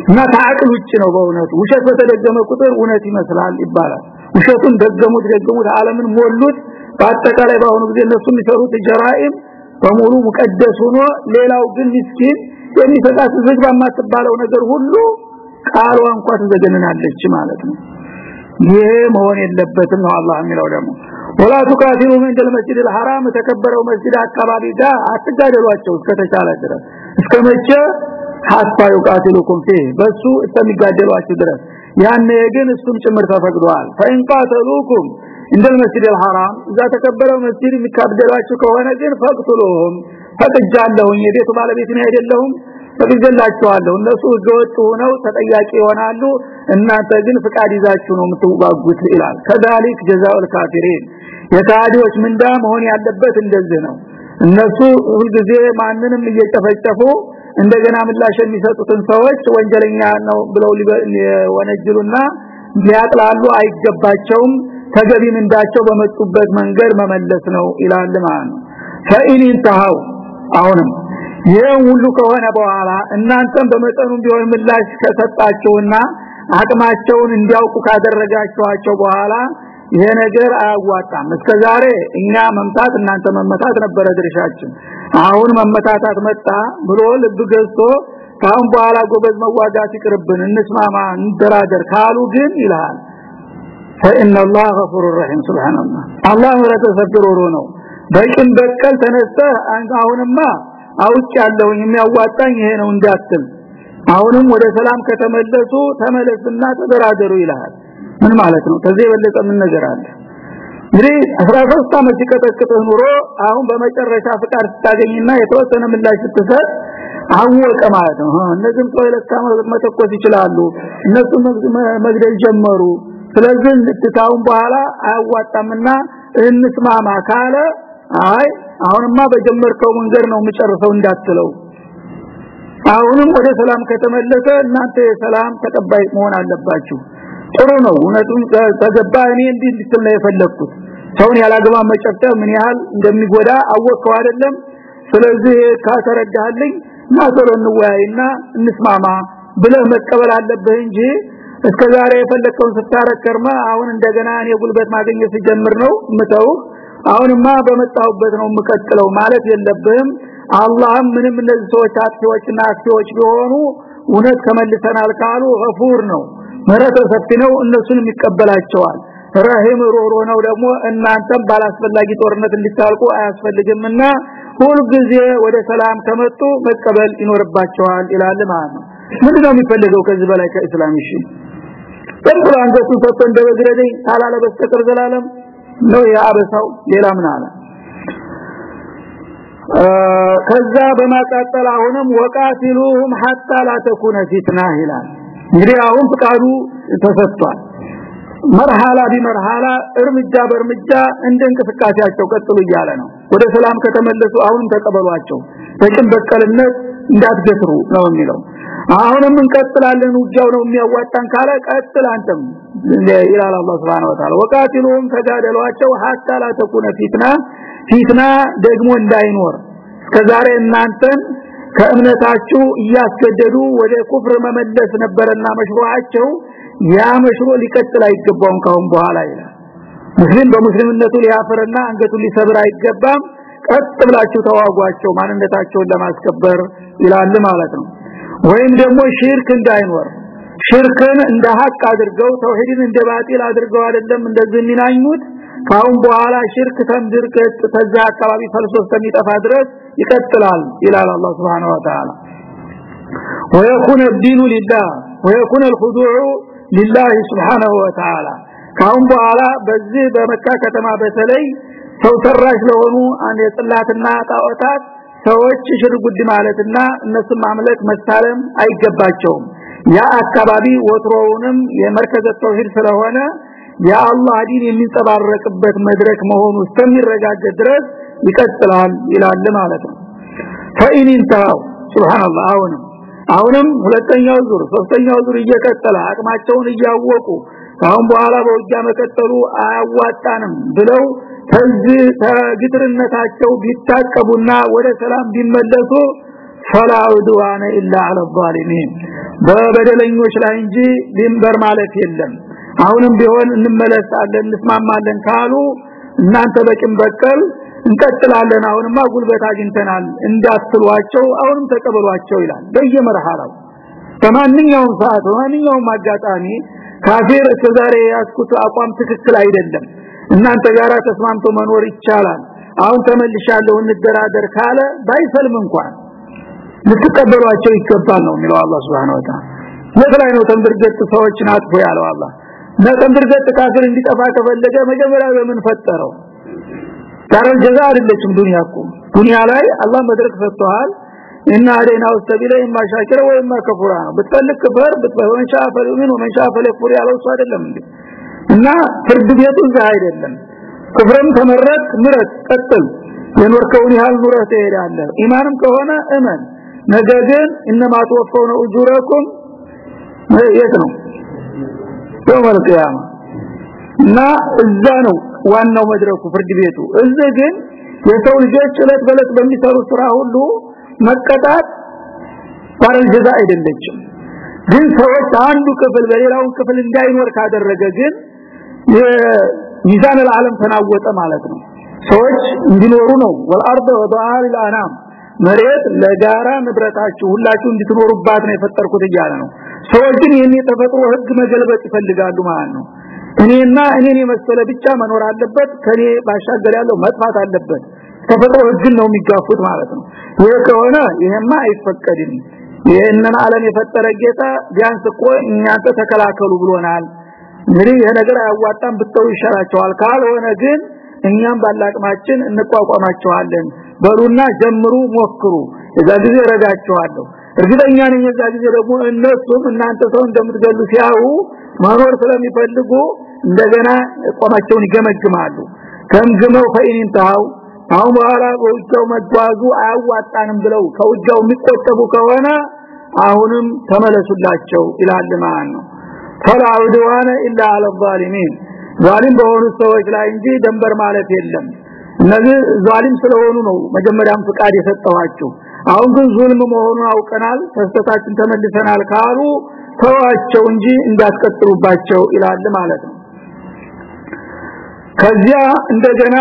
እና ታዕቅል ውጭ ነው በእውነቱ። ውሸት በተደገመ ቁጥር እውነት ይመስላል ይባላል። ውሸቱን ደገሙት ደገሙት ዓለምን ሞሉት። በአጠቃላይ በአሁኑ ጊዜ እነሱ የሚሰሩት ጀራኢም በሙሉ ሙቀደስ ሆኖ ሌላው ግን ምስኪን የሚሰጣት ዝግባ የማትባለው ነገር ሁሉ ቃሏ እንኳን ትዘገነናለች ማለት ነው ይሄ መሆን የለበትም ነው አላህ የሚለው ደግሞ ወላ ተቃቲሉ من المسجد الحرام ተከበረው መስጂድ አካባቢ ጋር አትጋደሏቸው እስከተቻለ ድረስ እስከመቼ hatta yuqatilukum fihi በሱ እስከሚጋደሏችሁ ድረስ ያኔ ግን እሱም ጭምር ተፈቅዷል فإن قاتلوكم عند المسجد الحرام እዛ ተከበረው መስጂድ የሚካደሏችሁ ከሆነ ግን ፈቅቱሉሁም ፈቅጃለሁኝ የቤቱ ባለቤት ነው አይደለሁም ፈቅጀላችኋለሁ እነሱ ህገወጥ ሆነው ተጠያቂ ይሆናሉ እናንተ ግን ፍቃድ ይዛችሁ ነው የምትዋጉት ይላል። ከዳሊክ ጀዛኡል ካፊሪን። የካዲዎች ምንዳ መሆን ያለበት እንደዚህ ነው። እነሱ ሁልጊዜ ማንንም እየጨፈጨፉ እንደገና ምላሽ የሚሰጡትን ሰዎች ወንጀለኛ ነው ብለው ወነጅሉና ሊያጥላሉ አይገባቸውም። ተገቢ ምንዳቸው በመጡበት መንገድ መመለስ ነው ይላል ማለት ነው። ፈኢን እንተሃው አሁንም ይሄ ሁሉ ከሆነ በኋላ እናንተም በመጠኑ ቢሆን ምላሽ ከሰጣቸውና አቅማቸውን እንዲያውቁ ካደረጋቸዋቸው በኋላ ይሄ ነገር አያዋጣም እስከዛሬ እኛ መምታት እናንተ መመታት ነበረ ድርሻችን አሁን መመታታት መጣ ብሎ ልብ ገዝቶ ካሁን በኋላ ጎበዝ መዋጋት ይቅርብን እንስማማ እንደራደር ካሉ ግን ይላል فإن الله غفور رحيم سبحان الله الله ረተሰብሮሮ ነው በቂም በቀል ተነስተ አሁንማ አውጭ ያለው የሚያዋጣኝ ይሄ ነው እንዳትል አሁንም ወደ ሰላም ከተመለሱ ተመለስና ተደራደሩ ይላል። ምን ማለት ነው? ከዚህ የበለጠ ምን ነገር አለ? እንግዲህ 13 አመት ሲቀጠቅጥህ ኑሮ አሁን በመጨረሻ ፍቃድ ስታገኝና የተወሰነ ምላሽ ስትሰጥ አወቀ ማለት ነው። እነዚህም ሰው ለካ መተኮስ ይችላሉ። እነሱ መግደል ጀመሩ። ስለዚህ ልትታውን በኋላ አያዋጣምና እንስማማ ካለ አይ አሁንማ በጀመርከው መንገድ ነው የምጨርሰው እንዳትለው አሁንም ወደ ሰላም ከተመለሰ እናንተ የሰላም ተቀባይ መሆን አለባችሁ። ጥሩ ነው። እውነቱን ተገባ እኔ እንዲህ እንድትል ነው የፈለኩት ሰውን ያላግባ መጨፍጨፍ ምን ያህል እንደሚጎዳ አወቀው አይደለም? ስለዚህ ካተረዳህልኝ ማሰሎ እንወያይና እንስማማ ብለህ መቀበል አለብህ እንጂ እስከዛሬ የፈለከውን ስታረከርማ አሁን እንደገና እኔ ጉልበት ማግኘት ሲጀምር ነው ምተው አሁንማ በመጣሁበት ነው የምቀጥለው ማለት የለብህም አላህም ምንም እነዚህ ሰዎች አጥፊዎችና አጥፊዎች ቢሆኑ እውነት ከመልሰናል ካሉ ገፉር ነው። ምህረት ሰፊ ነው እነሱንም ይቀበላቸዋል። ረሂም ሮሮ ነው ደግሞ እናንተም ባላስፈላጊ ጦርነት እንድታልቁ አያስፈልግምና ሁሉ ጊዜ ወደ ሰላም ከመጡ መቀበል ይኖርባቸዋል ይላል ማለት ነው። ምንድነው የሚፈልገው ከዚህ በላይ ከእስላም እሺ ጥሩ አንገቱን ሰጥቶ እንደበግረደኝ ታላለ በስተቀር ዘላለም ነው። ያበሳው ሌላ ምን አለ ከዛ በማቃጠል አሁንም ወቃቲሉሁም hatta la takuna fitna ይላል። እንግዲህ አሁን ፍቃዱ ተሰጥቷል። መርሃላ ቢመርሃላ እርምጃ በእርምጃ እንደ እንቅስቃሴያቸው ቀጥሉ እያለ ነው። ወደ ሰላም ከተመለሱ አሁንም ተቀበሏቸው። በቅን በቀልነት እንዳትገትሩ ነው የሚለው። አሁንም እንቀጥላለን ውጊያው ነው የሚያዋጣን ካለ ቀጥል አንተም ይላል አላህ Subhanahu ወቃቲሉም ተጋደሏቸው hatta la takuna ፊትና ደግሞ እንዳይኖር። እስከዛሬ እናንተን ከእምነታችሁ እያስገደዱ ወደ ኩፍር መመለስ ነበርና መሽሩዓቸው። ያ መሽሩ ሊቀጥል አይገባውም ካሁን በኋላ ይላል። ሙስሊም በሙስሊምነቱ ሊያፈርና አንገቱን ሊሰብር አይገባም። ቀጥ ብላችሁ ተዋጓቸው ማንነታቸውን ለማስከበር ይላል ማለት ነው። ወይም ደግሞ ሽርክ እንዳይኖር። ሽርክን እንደ ሀቅ አድርገው ተውሂድን እንደ ባጢል አድርገው አይደለም እንደዚህ የሚናኙት ካሁን በኋላ ሽርክ ተምድርክ ተዛ አካባቢ ፈልሶ እስከሚጠፋ ድረስ ይቀጥላል ይላል አላህ Subhanahu Wa Ta'ala ويكون الدين لله ويكون الخضوع لله سبحانه وتعالى ካሁን በኋላ በዚህ በመካ ከተማ በተለይ ሰው ሰራሽ ለሆኑ አንድ የጥላትና ጣዖታት ሰዎች ሽርጉድ ማለትና እነሱን ማምለክ መሳለም አይገባቸውም ያ አካባቢ ወትሮውንም የመርከዘ ተውሂድ ስለሆነ የአላህ ዲን የሚንጸባረቅበት መድረክ መሆኑ እስከሚረጋገጥ ድረስ ይቀጥላል ይላል ማለት ነው። ፈኢን እንተው ሱብሃንአላህ። አሁንም አሁንም ሁለተኛው ዙር ሶስተኛው ዙር እየቀጠለ አቅማቸውን እያወቁ አሁን በኋላ በውጊያ መቀጠሉ አያዋጣንም ብለው ከዚህ ተግትርነታቸው ቢታቀቡና ወደ ሰላም ቢመለሱ ፈላ ዑድዋነ ኢላ ዐለ ዛሊሚን። በበደለኞች ላይ እንጂ ድንበር ማለት የለም አሁንም ቢሆን እንመለሳለን እንስማማለን ካሉ እናንተ በቂም በቀል እንቀጥላለን። አሁንማ ጉልበት አግኝተናል እንዳትሏቸው አሁንም ተቀበሏቸው ይላል። በየመርሃላው በማንኛውም ሰዓት በማንኛውም አጋጣሚ ካፊር እስከዛሬ ያስኩት አቋም ትክክል አይደለም። እናንተ ጋራ ተስማምቶ መኖር ይቻላል። አሁን ተመልሻለሁ እንደራደር ካለ ባይሰልም እንኳን ልትቀበሏቸው ይገባል ነው የሚለው አላህ Subhanahu Wa Ta'ala ነው ተንብርገት ሰዎችን አጥፎ ያለው አላህ ነተንብርገት ካፊር እንዲጠፋ ከፈለገ መጀመሪያ በምን ፈጠረው? ታረል ጀዛ አይደለችም ዱንያኩ ዱንያ ላይ አላህ መድረክ ሰጥቷል እና አደናው ሰቢለ ኢማ ሻኪረ ወይማ ከፉራ ነው። ብትፈልግ ክፈር ብትሆን ሻፈል ምን ወመን ሻፈል አይደለም እንዴ? እና ፍርድ ቤቱ እዛ አይደለም። ክፍርም ተመረጥ ምረት ቀጥል። የኖርከውን ያህል ኑረህ ትሄዳለህ። ኢማንም ከሆነ እመን። ነገር ግን እነማ ተወፈውነ ኡጁረኩም የት ነው የወል ቂያማ። እና እዛ ነው ዋናው መድረኩ ፍርድ ቤቱ። እዚህ ግን የሰው ልጆች እለት በለት በሚሰሩ ስራ ሁሉ መቀጣት ፈረንጅዛ አይደለችም። ግን ሰዎች አንዱ ክፍል በሌላው ክፍል እንዳይኖር ካደረገ ግን ሚዛን العالم ተናወጠ ማለት ነው። ሰዎች እንዲኖሩ ነው። والارض وضعها للانام መሬት ለጋራ ንብረታችሁ ሁላችሁ እንድትኖሩባት ነው የፈጠርኩት እያለ ነው። ሰዎች ግን የኔ ተፈጥሮ ህግ መገልበጥ ይፈልጋሉ ማለት ነው። እኔና እኔን የመሰለ ብቻ መኖር አለበት ከኔ ባሻገር ያለው መጥፋት አለበት። ተፈጥሮ ህግን ነው የሚጋፉት ማለት ነው። ይሄ ከሆነ ይሄማ አይፈቀድም። ይሄንን ዓለም የፈጠረ ጌታ ቢያንስ እኮ እኛንተ ተከላከሉ ብሎናል። እንግዲህ ይሄ ነገር አያዋጣም ብትተው ይሻላቸዋል ካልሆነ ግን እኛም ባላቅማችን እንቋቋማቸዋለን። በሉና ጀምሩ ሞክሩ። እዛ ጊዜ ረዳቸዋለሁ እርግጠኛ ነኝ እዛ ጊዜ ደግሞ እነሱም እናንተ ሰው እንደምትገሉ ሲያዩ መኖር ስለሚፈልጉ እንደገና ቆማቸውን ይገመግማሉ። ገምግመው ፈኢንታው አሁን በኋላ በውጊያው መጓዙ አያዋጣንም ብለው ከውጊያው የሚቆጠቡ ከሆነ አሁንም ተመለሱላቸው ይላል ማለት ነው። ፈላ ዑድዋነ ኢላ ዐለ ዛሊሚን ዛሊም በሆኑ ሰዎች ላይ እንጂ ደንበር ማለት የለም። እነዚህ ዛሊም ስለሆኑ ነው መጀመሪያም ፍቃድ የሰጠዋቸው አሁን ግን ዙልም መሆኑን አውቀናል ተስተታችን ተመልሰናል ካሉ ተዋቸው እንጂ እንዳትቀጥሉባቸው ይላል ማለት ነው። ከዚያ እንደገና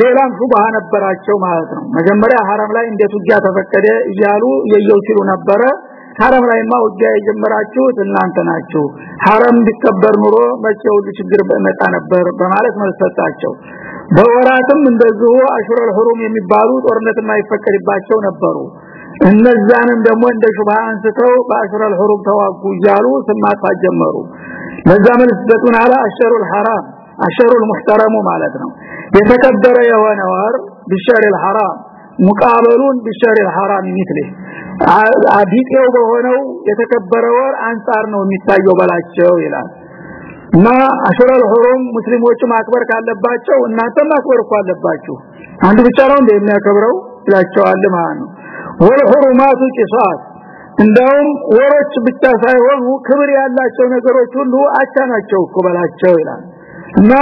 ሌላም ሹብሃ ነበራቸው ማለት ነው። መጀመሪያ ሐራም ላይ እንዴት ውጊያ ተፈቀደ እያሉ የየው ሲሉ ነበረ ሐራም ላይማ ውጊያ የጀመራችሁት እናንተ ናችሁ። ሐራም ቢከበር ኑሮ መቼ ሁሉ ችግር በመጣ ነበር በማለት መልሰጣቸው በወራትም እንደዚሁ አሽረል ሁሩም የሚባሉ ጦርነት የማይፈቀድባቸው ነበሩ። እነዛንም ደግሞ እንደ ሹብሃ አንስተው በአሽረል ሁሩም ተዋጉ እያሉ ስማት ጀመሩ። ለዛ መልስ አለ አሽሩል ሐራም አሽሩል ሙህተረሙ ማለት ነው። የተከበረ የሆነ ወር ቢሸሪል ሐራም ሙቃበሉን ቢሸሪል ሐራም ሚስለ አዲቀው በሆነው የተከበረ ወር አንጻር ነው የሚታየው በላቸው ይላል። እና አሽረል ሁሩም ሙስሊሞች ማክበር ካለባቸው እናንተ ማክበር እኮ አለባችሁ። አንድ ብቻ ነው እንደሚያከብረው ይላቸዋል ማለት ነው። ወልሁሩማቱ ቂሳስ እንደውም ወሮች ብቻ ሳይሆኑ ክብር ያላቸው ነገሮች ሁሉ አቻ ናቸው እኮ በላቸው ይላል። እና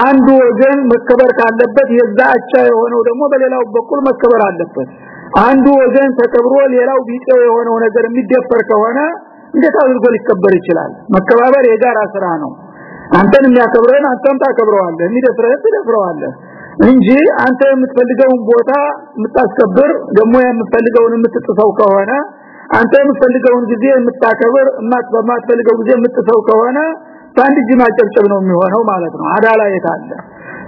አንዱ ወገን መከበር ካለበት የዛ አቻ የሆነው ደግሞ በሌላው በኩል መከበር አለበት። አንዱ ወገን ተከብሮ ሌላው ቢጤው የሆነው ነገር የሚደፈር ከሆነ እንዴት አድርጎ ሊከበር ይችላል? መከባበር የጋራ ስራ ነው። አንተን የሚያከብረን አንተም ታከብረዋለህ የሚደፍረህ ትደፍረዋለህ እንጂ አንተ የምትፈልገውን ቦታ የምታስከብር ደግሞ የምትፈልገውን የምትጥሰው ከሆነ አንተ የምትፈልገውን ጊዜ የምታከብር በማትፈልገው ጊዜ የምትጥሰው ከሆነ በአንድ እጅ ማጨብጨብ ነው የሚሆነው ማለት ነው። አዳላ የታለ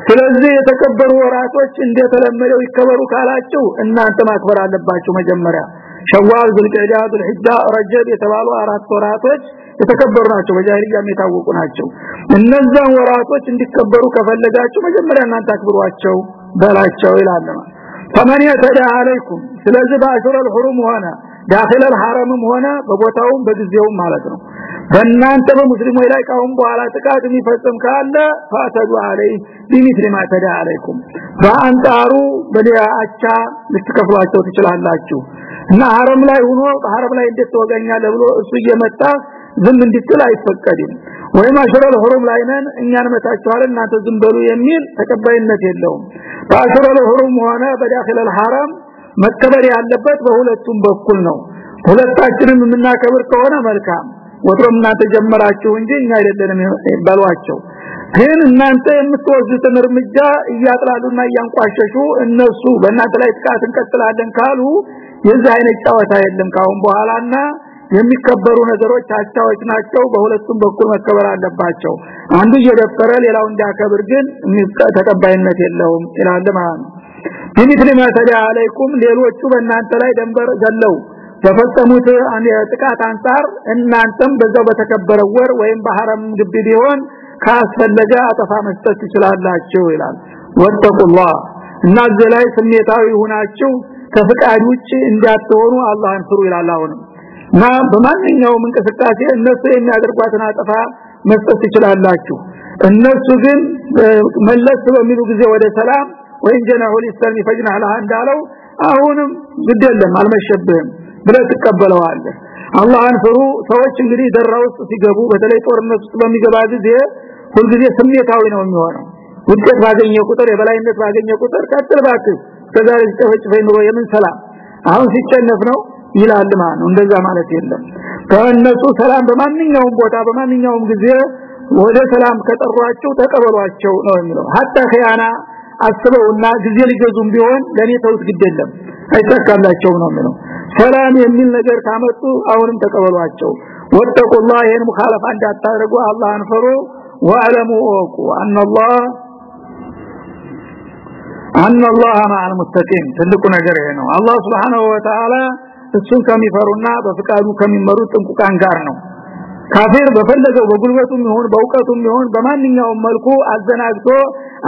ስለዚህ የተከበሩ ወራቶች እንደተለመደው ይከበሩ ካላችሁ እናንተ ማክበር አለባችሁ መጀመሪያ። ሸዋል ዙልቂዕዳ ዙልሂጃ ረጀብ የተባሉ አራት ወራቶች የተከበሩ ናቸው። በጃሂልያም የታወቁ ናቸው። እነዛን ወራቶች እንዲከበሩ ከፈለጋችሁ መጀመሪያ እናንተ አክብሯቸው በላቸው ይላል። ፈመን የተዳ አለይኩም። ስለዚህ በአሽረል ሁሩም ሆነ ዳኺለል ሐረምም ሆነ በቦታውም በጊዜውም ማለት ነው በእናንተ በሙስሊሞች ላይ ካሁን በኋላ ጥቃት የሚፈጽም ካለ ፈተዱ አለይ ቢሚስሊ ማ ተዳ አለይኩም በአንጣሩ በሊያቻ ልትከፍሏቸው ትችላላችሁ እና ሐረም ላይ ሆኖ ሐረም ላይ እንዴት ተወጋኛለህ ብሎ እሱ እየመጣ ዝም እንድትል አይፈቀድም ወይም አሽረል ሁሩም ላይ ነን እኛን መታችኋለን እናንተ ዝም በሉ የሚል ተቀባይነት የለውም በአሽረል ሁሩም ሆነ በዳኺል الحرم መከበር ያለበት በሁለቱም በኩል ነው። ሁለታችንም የምናከብር ከሆነ መልካም። ወትሮም እናንተ ጀመራችሁ እንጂ እኛ አይደለንም ባሏቸው ግን እናንተ የምትወዙትን እርምጃ እያጥላሉና እያንቋሸሹ እነሱ በእናንተ ላይ ጥቃት እንቀጥላለን ካሉ የዚህ አይነት ጨዋታ የለም። ካሁን በኋላና የሚከበሩ ነገሮች አቻዎች ናቸው። በሁለቱም በኩል መከበር አለባቸው። አንዱ እየደፈረ ሌላው እንዲያከብር ግን ተቀባይነት የለውም ይላል ማለት ነው ቢሚትሊ ማተዳ አለይኩም ሌሎቹ በእናንተ ላይ ደንበር ዘለው በፈጸሙት ጥቃት አንጻር እናንተም በዛው በተከበረ ወር ወይም በሐረም ግቢ ቢሆን ካስፈለገ አጠፋ መስጠት ትችላላችሁ ይላል። ወተቁላህ። እና ዘላይ ስሜታዊ ሆናችሁ ከፍቃድ ውጪ እንዳትሆኑ አላህን ፍሩ ይላል አሁንም እና በማንኛውም እንቅስቃሴ እነሱ የሚያደርጓትን አጠፋ መስጠት ትችላላችሁ። እነሱ ግን መለስ በሚሉ ጊዜ ወደ ሰላም ወይን ጀናሁ ሊሰልም ፈጅና ለሃ እንዳለው አሁንም ግደለም አልመሸብህም ብለ ትቀበለዋለህ። አላህን ፍሩ ሰዎች እንግዲህ ደራ ውስጥ ሲገቡ በተለይ ጦርነት ውስጥ በሚገባ ጊዜ ሁልጊዜ ስሜታዊ ነው የሚሆነው። ውጤት ባገኘ ቁጥር የበላይነት ባገኘ ቁጥር ቀጥል ባክህ ከዛሬ ሲጨፈጭፈኝ ኑሮ የምን ሰላም? አሁን ሲጨነፍ ነው ይላል ማለት ነው። እንደዛ ማለት የለም። ከእነሱ ሰላም በማንኛውም ቦታ በማንኛውም ጊዜ ወደ ሰላም ከጠሯቸው ተቀበሏቸው ነው የሚለው። ሀታ ከያና አስበውና ጊዜ ሊገዙም ቢሆን ለኔ ተውት ግድ የለም። አይተካላቸው ነው የሚለው ሰላም የሚል ነገር ካመጡ አሁንም ተቀበሏቸው። ወተቁላህ ይሄን ሙኻለፋ እንዳታደርጉ አላህን ፈሩ ወአለሙ ወቁ አነላህ አነላህ ማአል ትልቁ ነገር ይሄ ነው። አላህ Subhanahu Wa Ta'ala እሱን ከሚፈሩና በፍቃዱ ከሚመሩ ጥንቁቃን ጋር ነው። ካፊር በፈለገው በጉልበቱም ይሁን በእውቀቱም ይሁን በማንኛውም መልኩ አዘናግቶ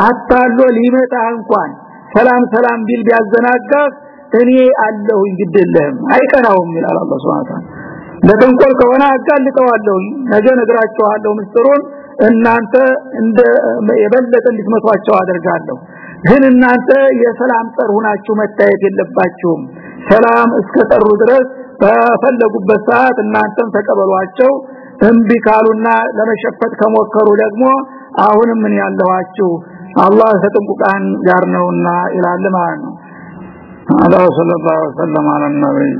አታሎ ሊመጣ እንኳን ሰላም ሰላም ቢል ቢያዘናጋ እኔ አለሁ እንግዲህ አይቀናውም ይላል አላህ Subhanahu Wa ለተንቆል ከሆነ አጋልጠዋለሁ ነገ ነግራቸዋለሁ ምስጥሩን እናንተ እንደ የበለጠ እንድትመቷቸው አደርጋለሁ። ግን እናንተ የሰላም ጠር ሆናችሁ መታየት የለባችሁም። ሰላም እስከ ጠሩ ድረስ በፈለጉበት ሰዓት እናንተም ተቀበሏቸው። እምቢ ካሉና ለመሸፈት ከሞከሩ ደግሞ አሁንም ምን ያለዋችሁ አላህ ተጠንቁቃን ጋር ነውና ይላል ማለት ሰለላሁ ዐለይሂ ወሰለም አለ ነብይ